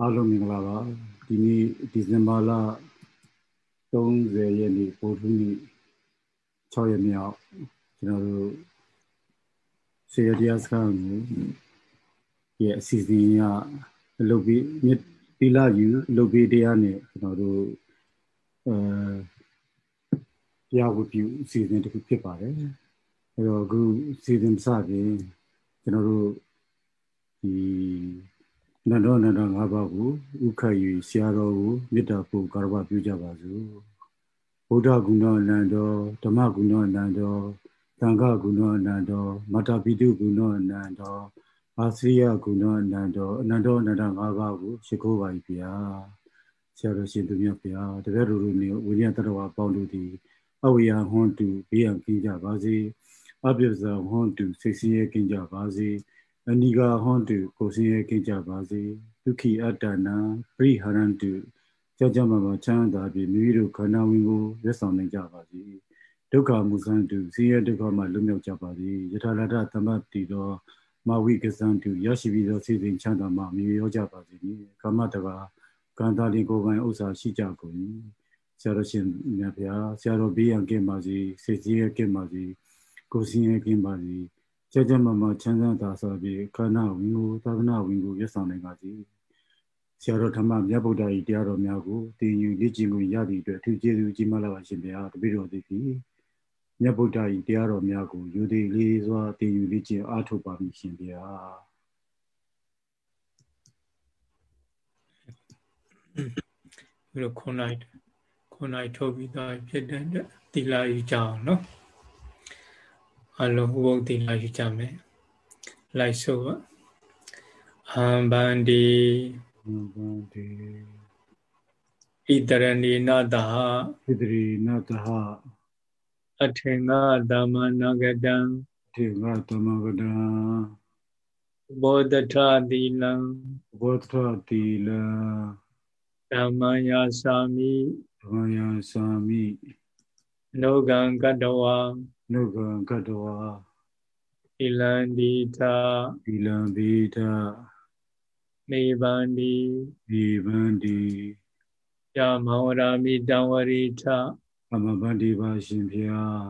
အားလုံးမင်္ဂလာပါဒီနေ့ဒီဇင်ဘာလ30ရက်နေ့ပို့ထူးနေ့6ရက်မြောက်ကျွန်တော်တို့ဆေရတရားစခန်းကိုရဲ့အစီအစဉ်ကအလုပ်ပြီးမြစ်တိလာယူအလုပ်ပြီးတရားနဲ့ကျွန်တော်တို့အဲတရားဝပြုအစီအစဉ်တစ်ခုဖြစ်ပါတယ်အဲတော့အခုအစီအစဉ်စပြီးကျွန်တော်တို့ဒီ နန္ဒောနန္ဒ၅ပါးကိုဥခတ်၍ဆရာတော်ကိုမေတ္တာပို့ကာရဝပြုကြပါစို့ဗုဒ္ဓဂုဏအနန္တောဓမ္မဂုဏအနန္တောသံဃာဂုဏအနန္တောမတ္တပိတုဂုဏအနန္တောအာသရိယဂုဏအနန္တောအနန္တောအနန္တ၅ပါးကိုရှိခိုးပါ၏ဗျာဆရာတော်ရှင်သူမြတ်ဗျာတပည့်တော်တို့မျိုးဝိညာဉ်တတော်ပေါင်းတို့သည်အဝိယဟွန်တုဘေးရန်ကင်းကြပါစေအပြည့်စုံဟွန်တုစိတ်ဆင်းရဲကင်းကြပါစေ အနိဂါဟွန်တုကိုစင်းရဲကိကြပါစေဒုက္ခိအတ္တနာပရိဟရန္တုကြောက်ကြမှာပါချမ်းသာပြီးမိမိတို့ခန္ဓာဝင်ကိုရက်ဆောင်နိုင်ကြပါစေဒုက္ခမုစံတုစင်းရဲဒုက္ခမှလွတ်မြောက်ကြပါစေယထာလတ္တသမတ္တိသောမဝိကစံတုရရှိပြီးသောစိတ်စဉ်ချမ်းသာမှမြည်ရောကြပါစေကာမတကာကံတာလင်ကိုယ်ပိုင်ဥစ္စာရှိကြကုန်ဆရာတော်ရှင်မြတ်ဗျာဆရာတော်ဘေးရန်ကင်းပါစေစိတ်ကြီးရကင်းပါစေကိုယ်စင်းရကင်းပါစေ ကြကြမမချမ်းသာသာဆိုပြီးခန္ဓာဝင်ကိုသာသနာဝင်ကိုရဆောင်နိုင်ပါစေဆရာတော်ဓမ္မမြတ်ဗုဒ္ဓ၏တရားတော်များကိုတည်ယူလေ့ကျင့်မှုရသည့်အတွက်အထူးကျေးဇူးကြီးမားလာပါရှင်ဗျာတပည့်တော်သည်ဖြင့်မြတ်ဗုဒ္ဓ၏တရားတော်များကိုယူသည်လေးစွာတည်ယူလေ့ကျင့်အားထုတ်ပါမည်ရှင်ဗျာပြီးတော့ခုနိုင်ခုနိုင်ထုတ်ပြီးသားဖြစ်တဲ့တိလာယူကြအောင်နော် အလုံးဟုဘုတ်တိလာယူကြမယ်လိုက်ဆိုပါအံဗန္တိအံဗန္တိဣတရဏီနတဟဣတရီနတဟအထေငါသမနဂတံအထေငါသမဂတံဘောဓထတိလံဘောဓထတိလံဓမ္မယာသာမိဓမ္မယာသာမိနောကံကတဝါ နုကံကတဝါဣလံဒီတာဣလံဘိတာမေဗန္တိမေဗန္တိယမောရာမိတံဝရိထအမဗန္တိပါရှင်ဖျား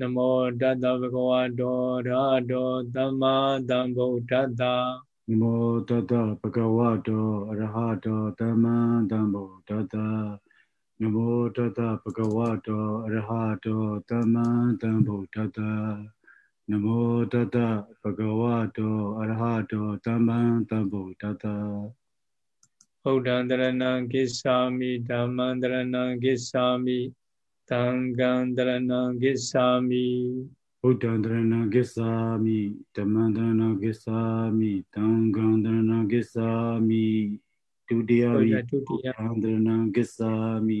နမောတတဗကဝတောရာတောသမ္မာသမ္ဗုဒ္ဓတ္တနမောတတဗကဝတောအရဟတောသမ္မာသမ္ဗုဒ္ဓတ္တ နမောတတဗကဝတောအရဟတောသမ္မာသမ္ဗုဒ္ဓတ္တနမောတတဗကဝတောအရဟတောသမ္မာသမ္ဗုဒ္ဓတ္တဗုဒ္ဓံတရဏံကိစ္ဆာမိဓမ္မံတရဏံကိစ္ဆာမိသံဃံတရဏံကိစ္ဆာမိဗုဒ္ဓံတရဏံကိစ္ဆာမိဓမ္မံတရဏံကိစ္ဆာမိသံဃံတရဏံကိစ္ဆာမိ ဒုတိယမိဒုတိယံတရဏံကိစ္ဆာမိ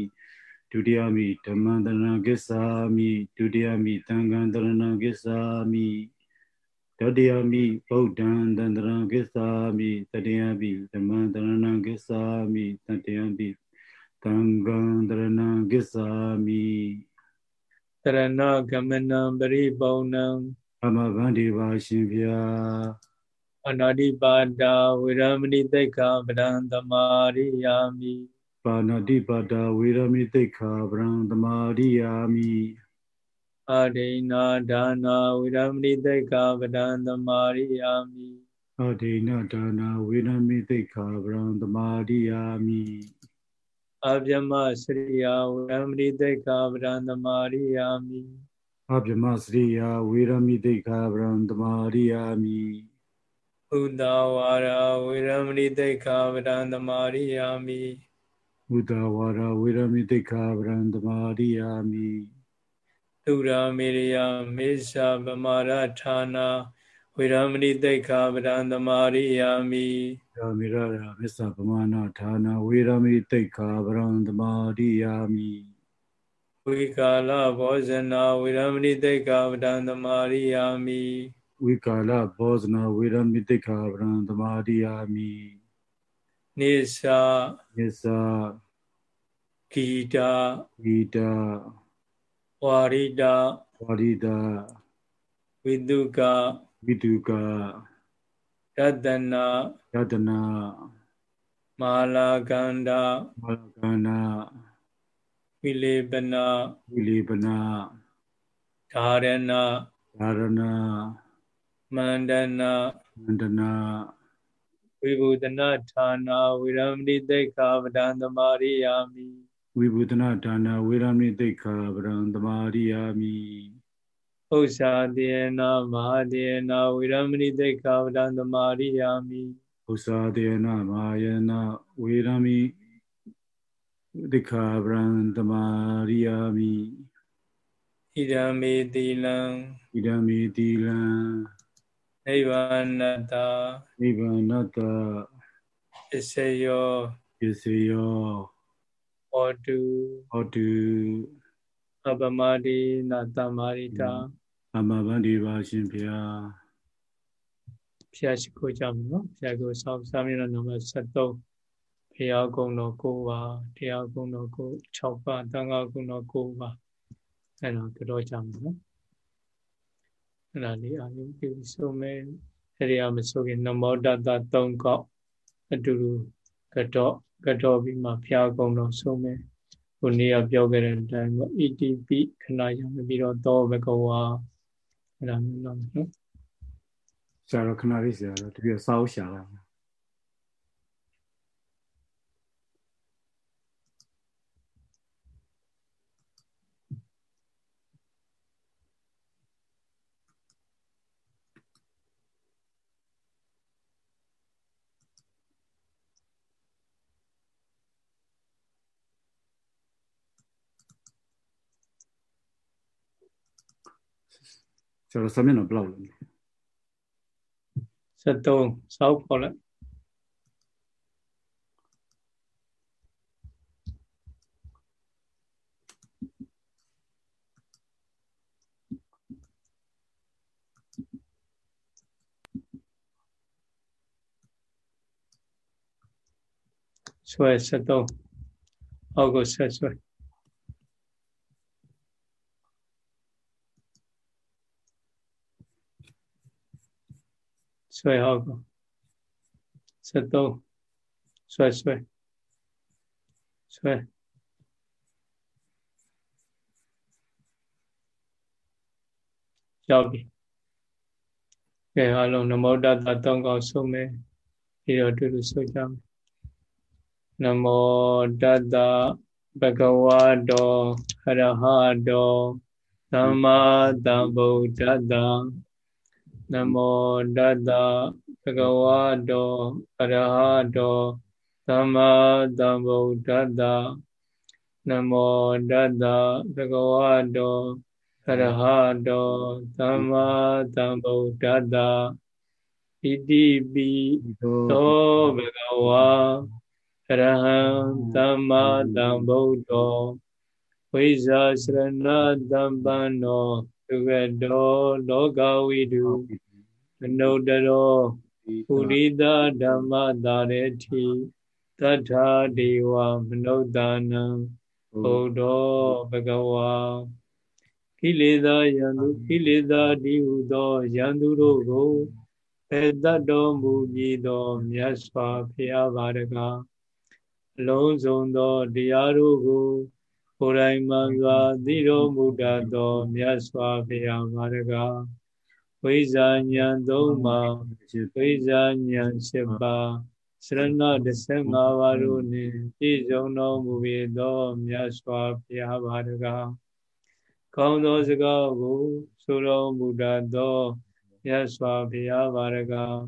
ဒုတိယမိဓမ္မံတရဏံကိစ္ဆာမိဒုတိယမိသံဃံတရဏံကိစ္ဆာမိတတိယမိဗုဒ္ဓံတန္တရံကိစ္ဆာမိတတိယမိဓမ္မံတရဏံကိစ္ဆာမိတတိယမိသံဃံတရဏံကိစ္ဆာမိတရဏဂမနံပရိပုံဏံအမဗန္ဒီပါရှင်ဗျာ အနာတိပါဒာဝေရမဏိတိတ်္ခပဒံသမာရိယာမိပါဏတိပါဒာဝေရမဏိတိတ်္ခပဒံသမာရိယာမိအဒိနာဒါနာဝေရမဏိတိတ်္ခပဒံသမာရိယာမိအဒိနာဒါနာဝေရမဏိတိတ်္ခပဒံသမာရိယာမိအဗျမစရိယာဝေရမဏိတိတ်္ခပဒံသမာရိယာမိအဗျမစရိယာဝေရမဏိတိတ်္ခပဒံသမာရိယာမိ ဥဒဝါရဝေရမဏိတိတ်္ခပဒံသမာရိယာမိဥဒဝါရဝေရမဏိတိတ်္ခပဒံသမာရိယာမိသုရာမေရိယမေသဗမာရဌာနာဝေရမဏိတိတ်္ခပဒံသမာရိယာမိရာမေရရာမစ္ဆဗမာနာဌာနာဝေရမဏိတိတ်္ခပဒံသမာရိယာမိဝိကာလဘောဇနာဝေရမဏိတိတ်္ခပဒံသမာရိယာမိ ဝိကာလဘောဇနာဝေရမိတိခာဗရံသမာတိယာမိနိသနိသဂီတာဂီတာဝါရိတာဝါရိတာဝိတုကဝိတုကရတနာရတနာမာလာကန္ဒမာလာကန္ဒဝိလေပနဝိလေပနဓာရဏဓာရဏ မန္တနာမန္တနာဝိဘူဒနာဌာနာဝိရမဏိတိခာပဒံသမာရိယာမိဝိဘူဒနာဌာနာဝိရမဏိတိခာပဒံသမာရိယာမိဥ္စာတေနမဟာတေနဝိရမဏိတိခာပဒံသမာရိယာမိဥ္စာတေနမဟာယနဝိရမဏိတိခာပဒံသမာရိယာမိဣဒံမေတိလံဣဒံမေတိလံ နိဗ္ဗာနတနိဗ္ဗာနတပစ္စယောပစ္စယောဟောတုဟောတုအပမတိနာတမာရိတာအမဗန္ဒီပါရှင်ဘုရားဖျားရှိခိုးကြမယ်နော်ဖျားကိုဆောင်းစာမျက်နှာနံပါတ်73ဘုရားကုံတော်9ပါးတရားကုံတော်9 6ပါးတန်ခါကုံတော်9ပါးအဲ့တော့ကြောကြမယ်နော် အဲ့ဒါလေးအာရုံပြုဆုံးမယ်အဲ့ဒီအမဆိုရင်နမောတတ3ကောက်အတူတူကတော့ကတော့ပြီးမှဖျားကုံတော့ဆုံးမယ်ခုနေ့ကပြောခဲ့တဲ့အတိုင်းပေါ့ ETP ခဏရမပြီးတော့သောဘဂဝါအဲ့ဒါမျိုးတော့နော်ဆရာတော်ခဏလေးဆရာတော်တပြည့်စောက်ရှာလာ ကျွန်တော်စမျက်နှာဘယ်လောက်လဲ73စောက်ခေါ်လိုက်ဆွဲ73အောက်ကိုဆက်ဆွဲ ဆွဲဟောက်73ဆွဲဆွဲဆွဲရောက်ပြီကဲအလုံးနမောတတတောင်းကောက်ဆုံးမယ်ပြီးတော့တူတူဆိုကြမယ်နမောတတဘဂဝါတောအရဟတောသမ္မာသမ္ဗုဒ္ဓတ္တ နမောတတ္တဘဂဝါတောအရဟတောသမ္မာသမ္ဗုဒ္ဓတ္တနမောတတ္တဘဂဝါတောအရဟတောသမ္မာသမ္ဗုဒ္ဓတ္တဣတိပိသောဘဂဝါအရဟံသမ္မာသမ္ဗုဒ္ဓောဝိဇာစရဏသမ္ပန္နော သုဝတောလောကဝိတုမနုတရောပုရိသဓမ္မတာရေတိတထာဒေဝမနုဿာနံဘုဒ္ဓောဘဂဝါကိလေသာယံသူကိလေသာတိဟုသောယံသူတို့ကိုပေတတ်တော်မူပြီးသောမြတ်စွာဘုရားဘာတကားအလုံးစုံသောတရားတို့ကို ကိုယ်တိုင်မှန်စွာသိတော်မူတတ်သောမြတ်စွာဘုရားဘာတကားဝိဇာဉာဏ်သုံးပါးဝိဇာဉာဏ်7ပါးစရဏ15ပါးတို့နှင့်ပြည့်စုံတော်မူပြီးသောမြတ်စွာဘုရားဘာတကားကောင်းသောစကားကိုဆိုတော်မူတတ်သောမြတ်စွာဘုရားဘာတကား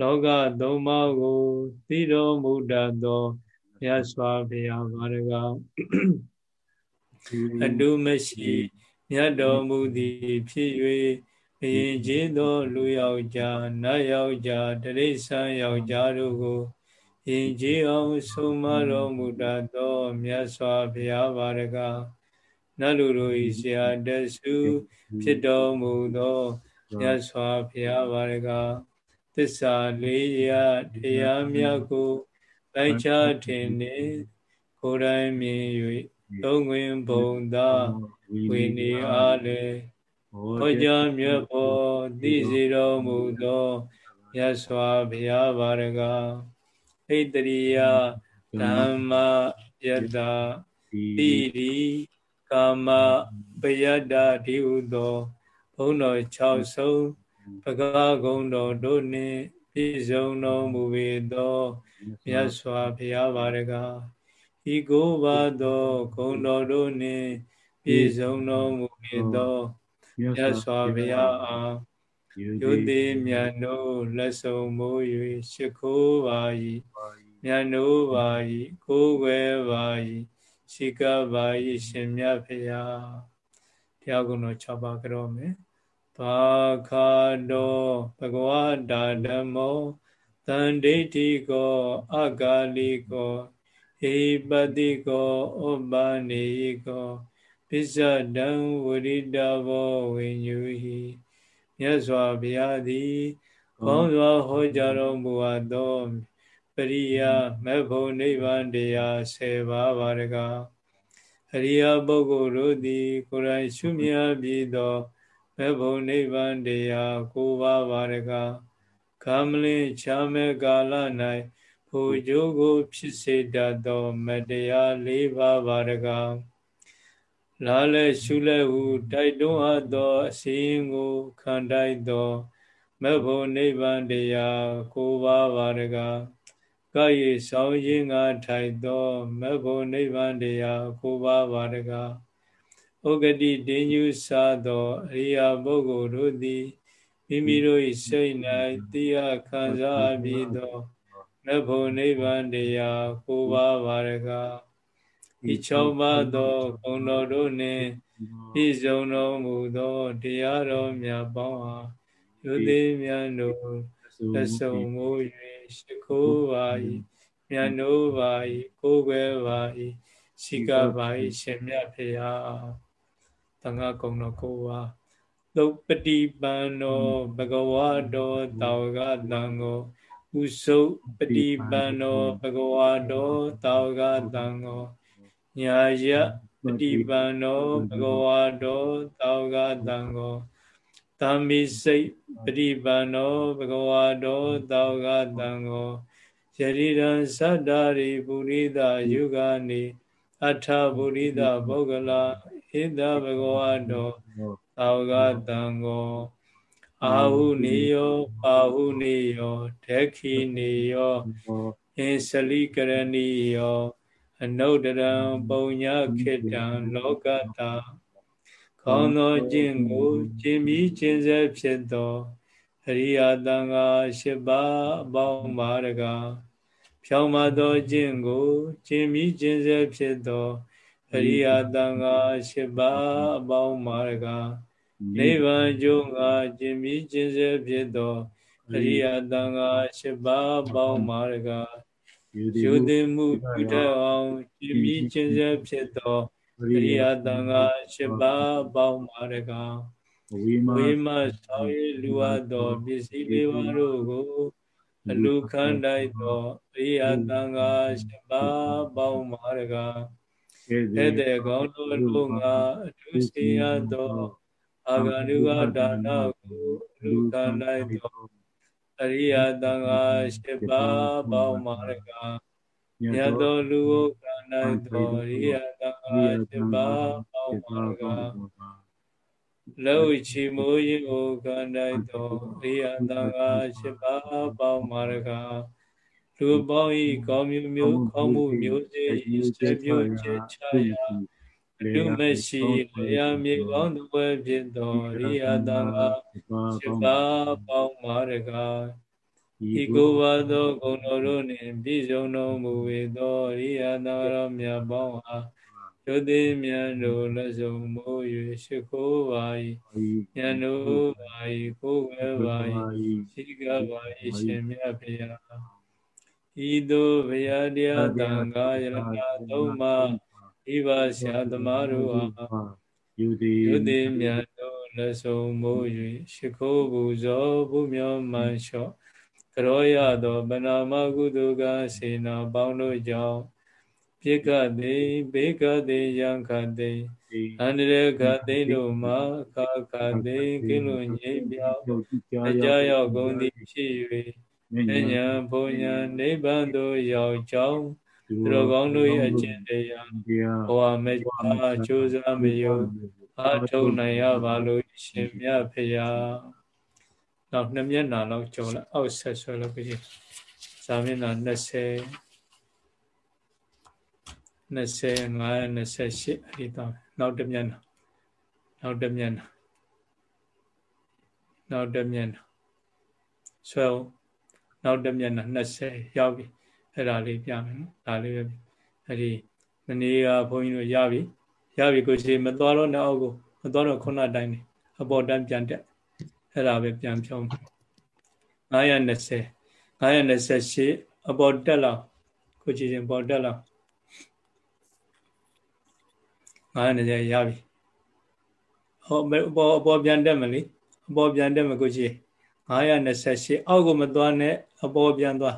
လောကသုံးပါးကိုသိတော်မူတတ်သောမြတ်စွာဘုရားဘာတကား အတုမရှိမြတ်တော်မူသည်ဖြစ်၍ဘယင်ကြီးသောလူယောက်ျားနတ်ယောက်ျားတရိษံယောက်ျားတို့ကိုယင်ကြီးအောင်ဆုံးမတော်မူတတ်သောမြတ်စွာဘုရားဘာရကနတ်လူတို့၏ဆရာတဆုဖြစ်တော်မူသောမြတ်စွာဘုရားဘာရကသစ္စာလေးရတရားမြတ်ကိုလိုက်ချထင်နေကိုယ်တိုင်မြင်၍ သုံးဝင်ဘုံသာဝိနေအားလည်းဟောကြားမြတ်ဖို့သိစေတော်မူသောမြတ်စွာဘုရားဘာရကဣတရိယဓမ္မယတတိရိကာမပယတ္တဒီဟုသောဘုန်းတော်6ဆုံးပကားကုံတော်တို့နှင့်ပြည့်စုံတော်မူပေသောမြတ်စွာဘုရားပါရက ဤကိုပါသောဂုံတော်တို့နှင့်ပြည့်စုံတော်မူပေသောမြတ်စွာဘုရားအားယုတိမြတ်တို့လက်ဆောင်မိုး၍ရှိခိုးပါ၏မြတ်တို့ပါ၏ကိုးွယ်ပါ၏ရှိကပါ၏ရှင်မြတ်ဖရာတရားကုံတော်6ပါးကြောမယ်ဘာခာတောဘဂဝတာဓမ္မောတန်ဒိဋ္ဌိကောအဂါလိကော ဟိပတိကောဩပါနေကောပိစ္ဆဒံဝရိတဘောဝိညူဟိမြတ်စွာဘုရားသည်ကောင်းစွာဟောကြားတော်မူအပ်သောပရိယမေဖို့နိဗ္ဗာန်တရား10ပါးပါရကအရိယပုဂ္ဂိုလ်တို့သည်ကိုယ်တိုင်ရှုမြတ်ပြီးသောမေဖို့နိဗ္ဗာန်တရား9ပါးပါရကကာမလင်ချာမေကာလ၌ ဖို့ကျိုးကိုဖြစ်စေတတ်သောမတရား၄ပါးပါရကလာလဲရှုလဲဟုတိုက်တွန်းအပ်သောအစည်းကိုခံတိုက်သောမေဖို့နိဗ္ဗာန်တရား၉ပါးပါရကကာယေဆောင်ရင်ငါထိုက်သောမေဖို့နိဗ္ဗာန်တရား၉ပါးပါရကဩဂတိတင်းညူစာသောအရိယာပုဂ္ဂိုလ်တို့သည်မိမိတို့၏စိတ်၌တရားခံစားပြီးသော မေဖို့နိဗ္ဗာန်တရား၉ပါးပါရကဤ၆ပါးသောဂုဏ်တော်တို့နှင့်ပြည့်စုံတော်မူသောတရားတော်မြတ်ပေါင်းအားယုတိမြတ်တို့လက်ဆုံမိုး၍ရှိခိုးပါ၏မြတ်နိုးပါ၏ကိုးကွယ်ပါ၏ရှိကပါ၏ရှင်မြတ်ဖရာသံဃာကုံတော်ကိုပါသုပတိပန်နောဘဂဝါတော်တာဝကတံကို ဥစုပတိပန်နောဘဂဝါတော်တာဝကတံကိုညာယပฏิပန္နောဘဂဝါတောတောကတံကိုသံမိစိတ်ပฏิပန္နောဘဂဝါတောတောကတံကိုယရိရံသတ္တာရိပုရိသယုဂာနိအထပုရိသပုဂ္ဂလာဣဒဘဂဝါတောတောကတံကို အာဟုနေယောပါဟုနေယောဒက္ခိနေယောအင်စလိကရဏီယောအနုတရံပုံညာခေတံလောကတာခေါင်းသောကျင့်ကိုကျင့်ပြီးကျင့်စေဖြစ်သောအရိယတန်ဃာ၈ပါးအပေါင်းပါရကဖြောင်းမသောကျင့်ကိုကျင့်ပြီးကျင့်စေဖြစ်သောအရိယတန်ဃာ၈ပါးအပေါင်းပါရက နိဗ္ဗာန်ကျိုးငါကျင့်ပြီးကျင့်စေဖြစ်သောအရိယတန်ဃာ၈ပါးအပေါင်းပါရကယူသိမှုပြုတတ်အောင်ကြည်မြခြင်းစေဖြစ်သောအရိယတန်ခါ၈ပါးပေါင်းပါရကဝိမဆောင်ရလူအပ်သောပစ္စည်းလေးပါးတို့ကိုအလူခံတိုက်သောအရိယတန်ခါ၈ပါးပေါင်းပါရကဧတဲ့ကောင်းတို့တို့ငါအထူးစီရသော အာဂန္ဓုကဒါနကိုအလူခံတိုက်သောအရိယတန်ခါ၈ပါးပေါင်းမာရကမြတ်သောလူကိုကန္တိုင်သောအရိယတန်ခါ၈ပါးပေါင်းမာရကလောချီမိုးရင်ကိုကန္တိုင်သောအရိယတန်ခါ၈ပါးပေါင်းမာရကလူပေါင်းဤကောင်းမျိုးမျိုးခေါမှုမျိုးစေဤစေမျိုးချေချရာ လူမရှိလျာမြေကောင်းသောဖြစ်သောရိယတံဃာရှိပါပေါင်းမာရကဤကိုပါသောဂုဏ်တော်တို့နှင့်ပြည့်စုံတော်မူဝေသောရိယတံဃာမြတ်ပေါင်းအားယုတိမြတ်တို့လက်စုံမိုး၍ရှိခိုးပါ၏ဉာဏ်တို့ပါ၏ကိုယ်ဝဲပါ၏ရှိကပါ၏ရှင်မြတ်ဖရာဤသို့ဘုရားတရားတန်ခါယရဏသုံးပါး ဤပါဆရာသမားတို့အားယူသည်ယူသည်မြတ်တို့လက်ဆုံးမိုး၍ရှိခိုးပူဇော်ဘုမြောမှန်လျှော့ကရောရသောဗနာမကုသိုလ်ကစေနာပေါင်းတို့ကြောင့်ပြိကတိဘေကတိယံခတိအန္တရခတိတို့မှာအခါခတိကိလွန်ငြိမ်းပြောင်းအကြရောက်ကုန်သည်ဖြစ်၍ဉာဏ်ဘုံဉာဏ်နိဗ္ဗာန်သို့ရောက်ကြောင်း သူတော်ကောင်းတို့ရဲ့အကျင့်တရားဘဝမေတ္တာကျိုးစားမယုံအားထုတ်နိုင်ရပါလို့ရှင်မြတ်ဖေယနောက်နှစ်မျက်နှာလောက်ကြုံလာအောက်ဆက်ဆွဲလို့ပြီဇာမျက်နှာ20 25 28အဒီတော့နောက်တစ်မျက်နှာနောက်တစ်မျက်နှာနောက်တစ်မျက်နှာဆွဲအောင်နောက်တစ်မျက်နှာ20ရောက်ပြီ အဲ့ဒါလေးပြမယ်နော်ဒါလေးပဲအဲ့ဒီမနေ့ကဘုန်းကြီးတို့ရပြီရပြီကိုရှိမသွားတော့နောက်ကိုမသွားတော့ခုနတိုင်းနေအပေါ်တန်းပြန်တက်အဲ့ဒါပဲပြန်ဖြောင်း920 928အပေါ်တက်လောက်ကိုကြည့်ရင်ပေါ်တက်လောက်920ရပြီဟောအပေါ်အပေါ်ပြန်တက်မလေအပေါ်ပြန်တက်မကိုကြည့်928အောက်ကိုမသွားနဲ့အပေါ်ပြန်သွား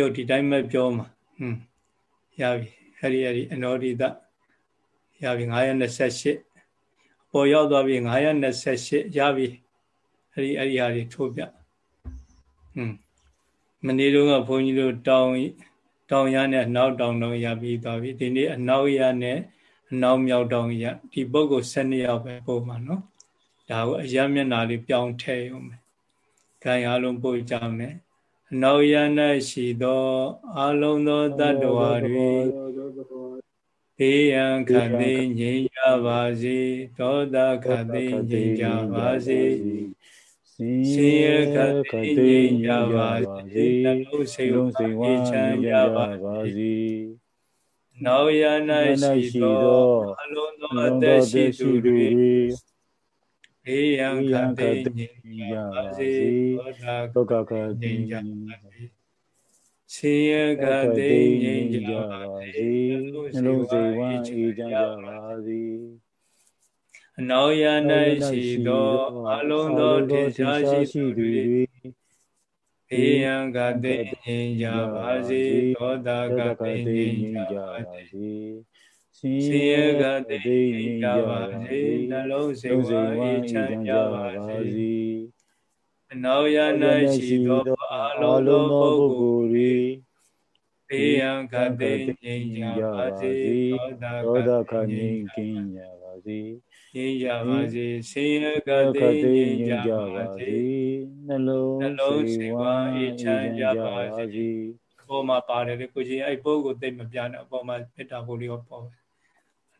ကျုပ်ဒီတိုင်းပဲပြောမှာဟွန်းရပြီအဲ့ဒီအဲ့ဒီအနောဒိတရပြီ928အပေါ်ရောက်သွားပြီ928ရပြီအဲ့ဒီအဲ့ဒီဟာတွေထိုးပြဟွန်းမနေ့တုန်းကဘုန်းကြီးတို့တောင်းတောင်ရနဲ့အနောက်တောင်တောင်ရပြီးသွားပြီဒီနေ့အနောက်ရနဲ့အနောက်မြောက်တောင်ရဒီပုဂ္ဂိုလ်12ယောက်ပဲပုံမှာနော်ဒါကိုအရမျက်နာလေးပြောင်းထည့်ရုံပဲခံရလုံးပို့ကြမယ် အနောက်ရ၌ရှိသောအလုံးသောတ attva တွေဘေးရန်ခတ်သိငြိမ်းကြပါစေဒေါသခတ်သိငြိမ်းကြပါစေစင်ရခတ်သိငြိမ်းကြပါစေနှလုံးစိတ်လုံးစိတ်ဝမ်းချမ်းကြပါစေနောက်ရ၌ရှိသောအလုံးသောအသက်ရှိသူတွေေ ယံခတိညင်ကြပါစေသောတာကတိညင်ကြပါစေဆေယကတိညင်ကြပါစေနှလုံးစိတ်ဝမ်းအေးချမ်းကြပါစေအနောက်ရ၌ရှိသောအလုံးသောထေရှားရှိသူတွေေယံကတိညင်ကြပါစေသောတာကတိညင်ကြပါစေ ဆင်းရဲကတိတ်ကြပါစေနှလုံးစိတ်ဝါအေးချမ်းကြပါစေအနောက်ရ၌ရှိသောအလုံးသောပုဂ္ဂိုလ်တွေဘေးရန်ခတ်သိငြိမ်းကြပါစေသောတာခငြိမ်းကင်းကြပါစေငြိမ်းကြပါစေဆင်းရဲကတိတ်ငြိမ်းကြပါစေနှလုံးနှလုံးစိတ်ဝါအေးချမ်းကြပါစေအပေါ်မှာပါတယ်လေကိုကြီးအဲ့ပုဂ္ဂိုလ်သိမပြနဲ့အပေါ်မှာမေတ္တာပို့လေးဟောပေါ့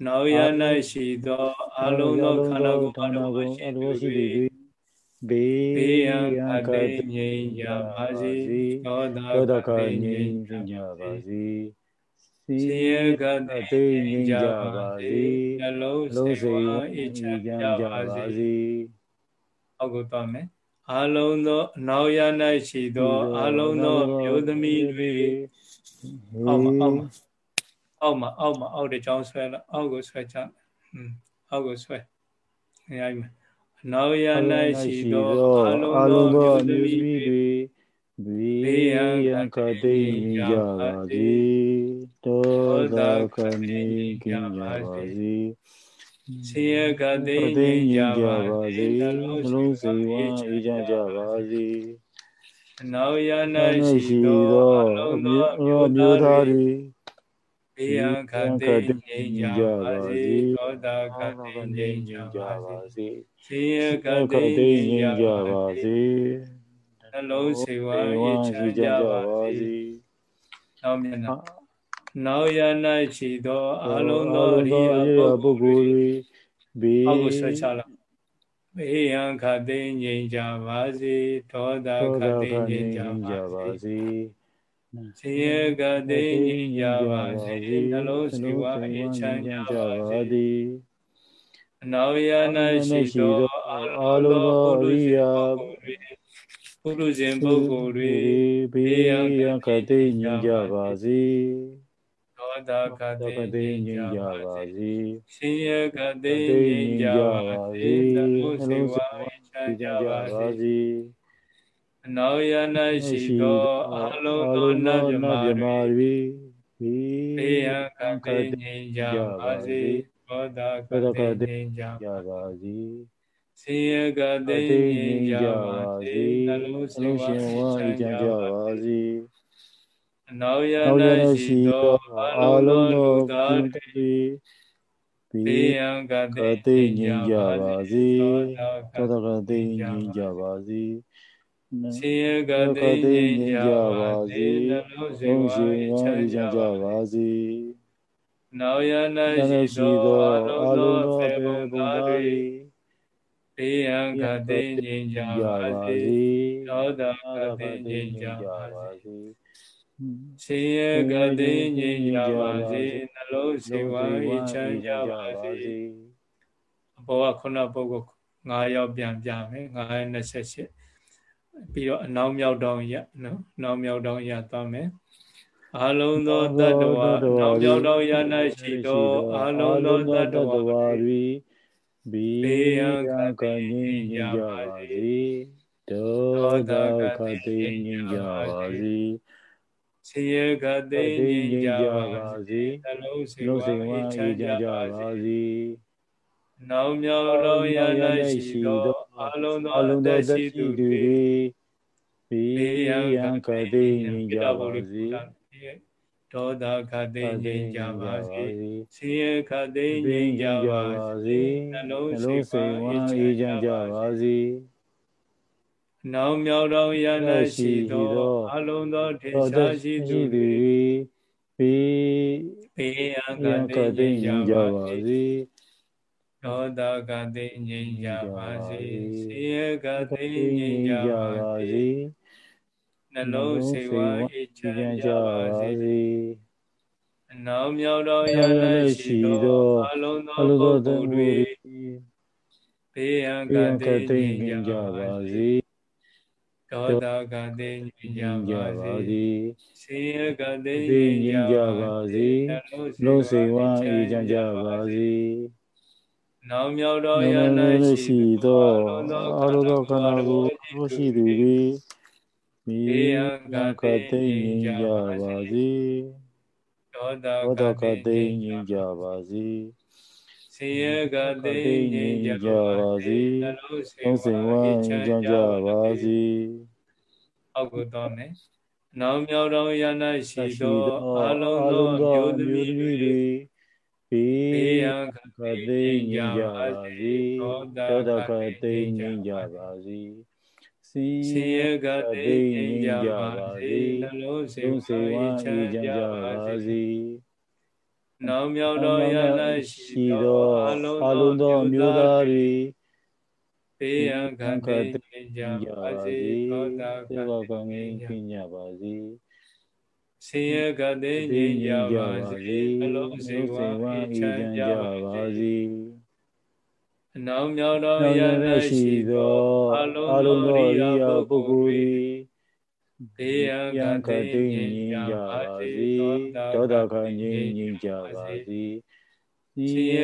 နောက်ရ၌ရှိသောအလုံးသောခန္ဓာကိုယ်ခန္ဓာကိုယ်ရှိသူတွေဘေးရန်အတေငြိမ်းကြပါစေသောတာကငြိမ်းကြပါစေစီယကတေငြိမ်းကြပါစေနှလုံးစိတ်ဝါအေးချမ်းကြပါစေအောက်ကိုသွားမယ်အလုံးသောအနောက်ရ၌ရှိသောအလုံးသောမျိုးသမီးတွေအောက်မှာအောက်မှာ အောက်မှာအောက်မှာအောက်တဲ့ကြောင်းဆွဲလာအောက်ကိုဆွဲချอืมအောက်ကိုဆွဲနေရိုက်မယ်အနောက်ရ၌ရှိသောအလုံးသောအမျိုးသမီးတွေဘေးရန်ကတိကြပါစေတောသာခဏိကင်ကြပါစေဆေယကတိကြပါစေနှလုံးစိတ်ဝမ်းအေးချမ်းကြပါစေအနောက်ရ၌ရှိသောအလုံးသောအမျိုးသားတွေေ ယံခတိငြိမ်းကြပါစေသောတာခတိငြိမ်းကြပါစေသေယခတိငြိမ်းကြပါစေနှလုံးစေဝါရေးချမ်းကြပါစေနောက်မျက်နှာနောက်ရ၌ချီသောအလုံးသောအရိယပုဂ္ဂိုလ်တွေဘေးအောက်ကိုဆွဲချလိုက်ဘေယံခတိငြိမ်းကြပါစေဒေါသခတိငြိမ်းကြပါစေ ဆင်းရဲကတိညင်ကြပါစေနှလုံးစိတ်ဝါအေးချမ်းကြပါစေအနောက်ရ၌ရှိသောအာလုံးသောပုရိယပုရုဇဉ်ပုဂ္ဂိုလ်တွေဘေးရန်ကတိညင်ကြပါစေသောတာကတိညင်ကြပါစေဆင်းရဲကတိညင်ကြပါစေနှလုံးစိတ်ဝါအေးချမ်းကြပါစေအ နောက်ရ၌ရှိသောအလုံးသောနတ်မြမာတွေဘေးရန်ကံကငြိမ်းကြပါစေဘောဓကတိငြိမ်းကြပါစေဆင်းရဲကသိငြိမ်းကြပါစေနှလုံးစိတ်ဝါချမ်းကြပါစေအနောက်ရ၌ရှိသောအလုံးသောလူသားတွေဘေးရန်ကသိငြိမ်းကြပါစေသောတကသိငြိမ်းကြပါစေ ဆင်းရဲကသိငြိမ်းကြပါစေနှလုံးစိတ်ဝါချမ်းကြပါစေနောက်ရ၌ရှိသောအလုံးသောဖေဘုံသားတွေဘေးရန်ကသိငြိမ်းကြပါစေသောတာကသိငြိမ်းကြပါစေရှင်ရဲ့ကတိငြိမ်းကြပါစေနှလုံးစိတ်ဝါအေးချမ်းကြပါစေအဘောကခုနပုဂ္ဂိုလ်9ယောက်ပြန်ပြမယ်928 ပြီးတော့အနောက်မြောက်တောင်ရနော်နောက်မြောက်တောင်ရသွားမယ်အလုံးသောတတ္တဝါနောက်မြောက်တောင်ရ၌ရှိသောအလုံးသောတတ္တဝါတွေဘေးရန်ကငြိမ်းကြပါစေဒေါသကတိငြိမ်းကြပါစေဆင်းရဲကတိငြိမ်းကြပါစေနှလုံးစိတ်ဝါအေးချမ်းကြပါစေနောက်မြောက်တော်ရ၌ရှိသော အလုံးသောအသက်ရှိသူတွေဘေးရန်ကတိငြိမ်းကြပါစေဒေါသခတိငြိမ်းကြပါစေဆင်းရဲခတိငြိမ်းကြပါစေနှလုံးစိတ်ဝါအေးချမ်းကြပါစေနောင်မြောက်တော်ရ၌ရှိသောအလုံးသောထေရှားရှိသူတွေဘေးဘေးအကတိငြိမ်းကြပါစေ ဒေါသကတိငြိမ်းကြပါစေဆေယကတိငြိမ်းကြပါစေနှလုံးစေဝါအေးချမ်းကြပါစေအနောက်မြောက်တော်ရ၌ရှိသောအလုံးသောပုဂ္ဂိုလ်တွေဘေးအကတိငြိမ်းကြပါစေဒေါသကတိညင်ကြပါစေဆေယကတိညင်ကြပါစေလုံးစိတ်ဝမ်းအေးချမ်းကြပါစေ နောင်မြောက်တော်ရ၌ရှိသောအလိုတော်ခန္ဓာကိုယ်ရှိသူတွေမိကတိညင်ကြပါစေဒေါသကတိညင်ကြပါစေဆေယကတိငြိမ်းကြပါစေသုံးစင်ဝမ်းချမ်းကြပါစေအောက်ကိုတော့မယ်နောင်မြောက်တော်ရ၌ရှိသောအလုံးသောမျိုးသမီးတွေဘေးရန် ကတိငြိမ်းကြပါစေသောတကတိငြိမ်းကြပါစေစီယကတိငြိမ်းကြပါစေနှလုံးစေဝါချမ်းကြပါစေနောင်မြောက်တော်ရ၌ရှိသောအလုံးသောမျိုးသားတွေဘေးရန်ခံတိကြပါစေသောတာကံကံငြိမ်းကြပါစေ ဆင်းရဲကတိငြိမ်းကြပါစေအလုံးစေဝါချမ်းကြပါစေအနောင်မြောက်တော်ရ၌ရှိသောအလုံးသောရိယာပုဂ္ဂိုလ်တွေဘေယံကတိငြိမ်းကြပါစေဒေါသခငြိမ်းငြိမ်းကြပါစေစီယ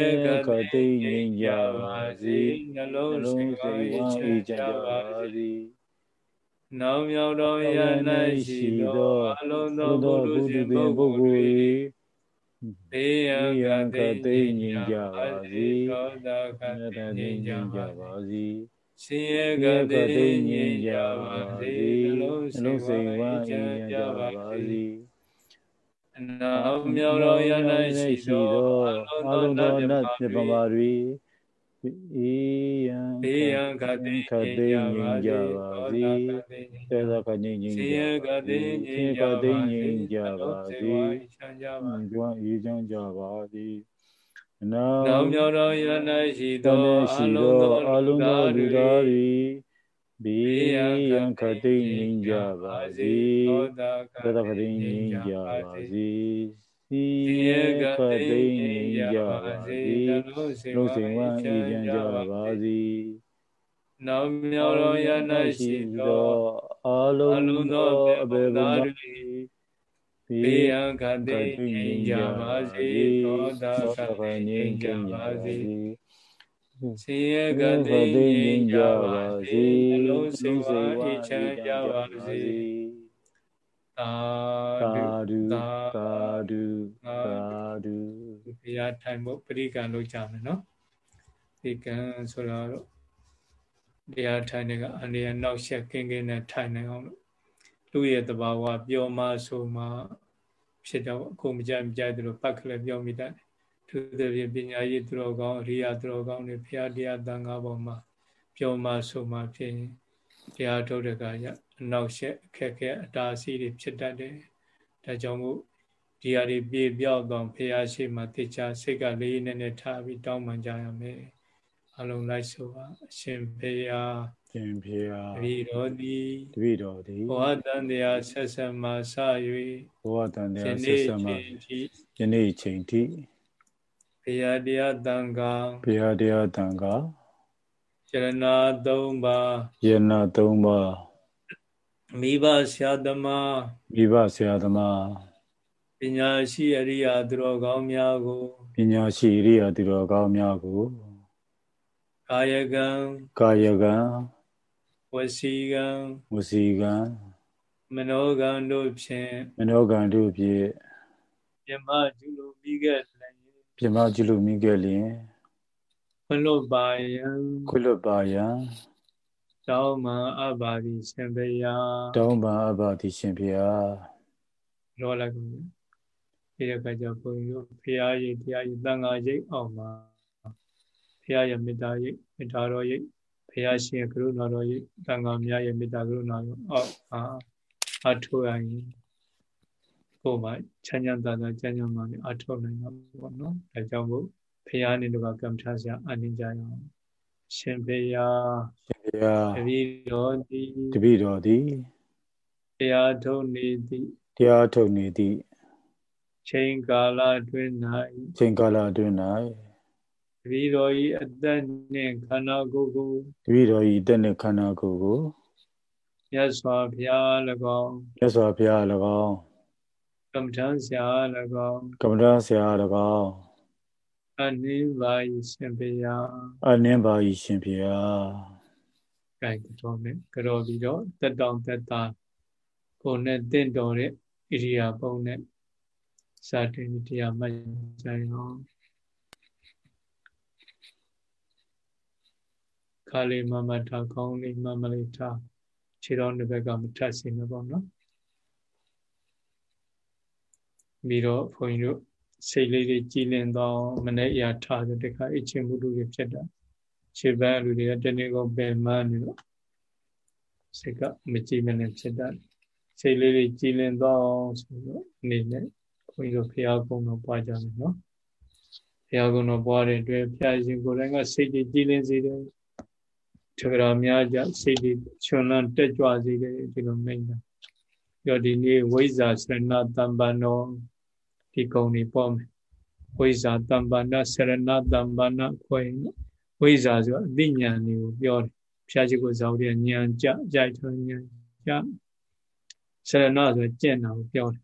ကတိငြိမ်းကြပါစေနှလုံးစိတ်ဝမ်းအေးကြပါစေ နောင်မြောက်တော်ရ၌ရှိသောအလုံးသောဘုရုရှင်ပုဂ္ဂိုလ်တွေဘေယံကတိငြိမ်းကြပါစေဒေါသခငြိမ်းကြပါစေရှင်ရကတိငြိမ်းကြပါစေနှလုံးစိတ်ဝါအေးကြပါစေအနာမြောင်တော်ရ၌ရှိသောအလုံးသောနတ်ပြပမာတွေ အေယံဘေယံကတိခတိငြိမ်းကြပါစေသေသကငြိမ်းကြရှင်ရကတိငြိမ်းကြပါစေချမ်းကြပါစေအေးချမ်းကြပါစေနောင်မြောင်တော်ရ၌ရှိသောအလုံးသောအလုံးသောလူသားတွေဘေးရန်ခတိငြိမ်းကြပါစေသောတာပတိငြိမ်းကြပါစေ စီယကတိငြိမ်းကြပါစေလုံးစိမ်ဝမ်းအေးချမ်းကြပါစေနောင်မြောင်တော်ရ၌ရှိသောအလုံးသောအဘေဘုံသားတွေဘေးအကတိငြိမ်းကြပါစေသောတာကတိငြိမ်းကြပါစေစေယကတိငြိမ်းကြပါစေလုံးစိတ်ဝါအေးချမ်းကြပါစေသာဓုသာဓုသာ ဓုဘုရားထိုင်ဖို့ပရိကံလုပ်ကြမယ်နော်ဒီကံဆိုတော့တရားထိုင်နေကအန္တရာယ်နောက်ရှက်ကင်းကင်းနဲ့ထိုင်နိုင်အောင်လို့သူ့ရဲ့တဘာဝပြောမှဆိုမှဖြစ်တော့အခုမကြိုက်မကြိုက်သလိုပတ်ခလည်းပြောမိတတ်တယ်သူတို့ပြပညာရေးသူတော်ကောင်းအရိယာသူတော်ကောင်းတွေဘုရားတရားတန်ခါပေါ်မှာပြောမှဆိုမှဖြစ်ရင်တရားထုတ်တဲ့ကရအနောက်ရှက်အခက်ခဲအတားအဆီးတွေဖြစ်တတ်တယ်ဒါကြောင့်မို့ ဒီဟာတွေပြေပြောက်တော့ဘုရားရှိမှတေချာစိတ်ကလေးနဲ့နဲ့ထားပြီးတောင်းပန်ကြရမယ်အလုံးလိုက်ဆိုပါအရှင်ဘုရားရှင်ဘုရားတပိတော်သည်တပိတော်သည်ဘောဟတန်တရားဆက်ဆက်မှစ၍ဘောဟတန်တရားဆက်ဆက်မှယနေ့ချိန်ထိဘုရားတရားတန်ခါဘုရားတရားတန်ခါယရနာ၃ပါးယရနာ၃ပါးမိဘဆရာသမားမိဘဆရာသမားပ ညာရှိအရိယာသူတော်ကောင်းများကိုပညာရှိအရိယာသူတော်ကောင်းများကိုကာယကံကာယကံဝစီကံဝစီကံမနောကံတို့ဖြင့်မနောကံတို့ဖြင့်ပြမကျุလိုမိခဲ့လျင်ပြမကျุလိုမိခဲ့လျင်ခွလွတ်ပါယံခွလွတ်ပါယံတောင်းမှအဘာတိရှင်ဘုရားတောင်းမှအဘာတိရှင်ဘုရားရောလိုက် ကုန်ပြီဒီကကြောင့်ဘုန်းကြီးတို့ဘုရားရိပ်တရားရိပ်တန်ခါရိပ်အောင်မှာဘုရားရဲ့မေတ္တာရိပ်မေတ္တာတော်ရိပ်ဘုရားရှင်ကရုဏာတော်ရိပ်တန်ခါများရဲ့မေတ္တာကရုဏာတော်အောက်အာအထောက်ရရင်ကိုယ်မှာချမ်းချမ်းသာသာချမ်းချမ်းသာနဲ့အထောက်နိုင်မှာပေါ့နော်ဒါကြောင့်မို့ဘုရားနေတော့ကမ္မထာဆရာအနည်းကြရအောင်ရှင်ဘုရားရှင်ဘုရားတပည့်တော်သည်တပည့်တော်သည်တရားထုတ်နေသည်တရားထုတ်နေသည် ချိန်ကာလအတွင်း၌ချိန်ကာလအတွင်း၌တပည့်တော်၏အသက်နှင့်ခန္ဓာကိုယ်ကိုတပည့်တော်၏အသက်နှင့်ခန္ဓာကိုယ်ကိုမြတ်စွာဘုရား၎င်းမြတ်စွာဘုရား၎င်းကမ္မထံဆရာ၎င်းကမ္မထံဆရာ၎င်းအနည်းပါ၏ရှင်ဘုရားအနည်းပါ၏ရှင်ဘုရားကဲကြောမယ်ကြောပြီးတော့တက်တောင်တက်တာကိုနဲ့တင့်တော်တဲ့ဣရိယာပုနဲ့ စာတင်တရားမှတ်ကြအောင်ခါလေးမမထားကောင်းလေးမမလေးထားခြေတော်တစ်ဘက်ကမထပ်စေမှာပေါ့နော်ပြီးတော့ဘုန်းကြီးတို့စိတ်လေးတွေကြည်လင်သောမနေ့အရာထားတဲ့ခါအချင်းမှုတွေဖြစ်တာခြေပန်းလူတွေကတနေ့ကုန်ပင်မနေတော့စိတ်ကမကြည်မနဲ့ဖြစ်တာစိတ်လေးတွေကြည်လင်သောဆိုတော့အနေနဲ့ ခွန်ကြီးတို့ဖရာကုံတော်ပွားကြမယ်နော်ဖရာကုံတော်ပွားတဲ့အတွက်ဖရာရှင်ကိုယ်တိုင်ကစိတ်တွေကြည်လင်စေတယ်ထကြရာများကြစိတ်တွေချွန်လန်းတက်ကြွစေတယ်ဒီလိုမိန့်တာပြောဒီနေ့ဝိဇ္ဇာစရဏတမ္ပန်တော်ဒီကုံတွေပေါ်မယ်ဝိဇ္ဇာတမ္ပန္နဆရဏတမ္ပန္နခွဲဝိဇ္ဇာဆိုအသိဉာဏ်တွေကိုပြောတယ်ဖျားရှိကိုဇောက်တဲ့ဉာဏ်ကြကြိုက်ထွန်းဉာဏ်ကြဆရဏဆိုကျင့်တာကိုပြောတယ်အဲ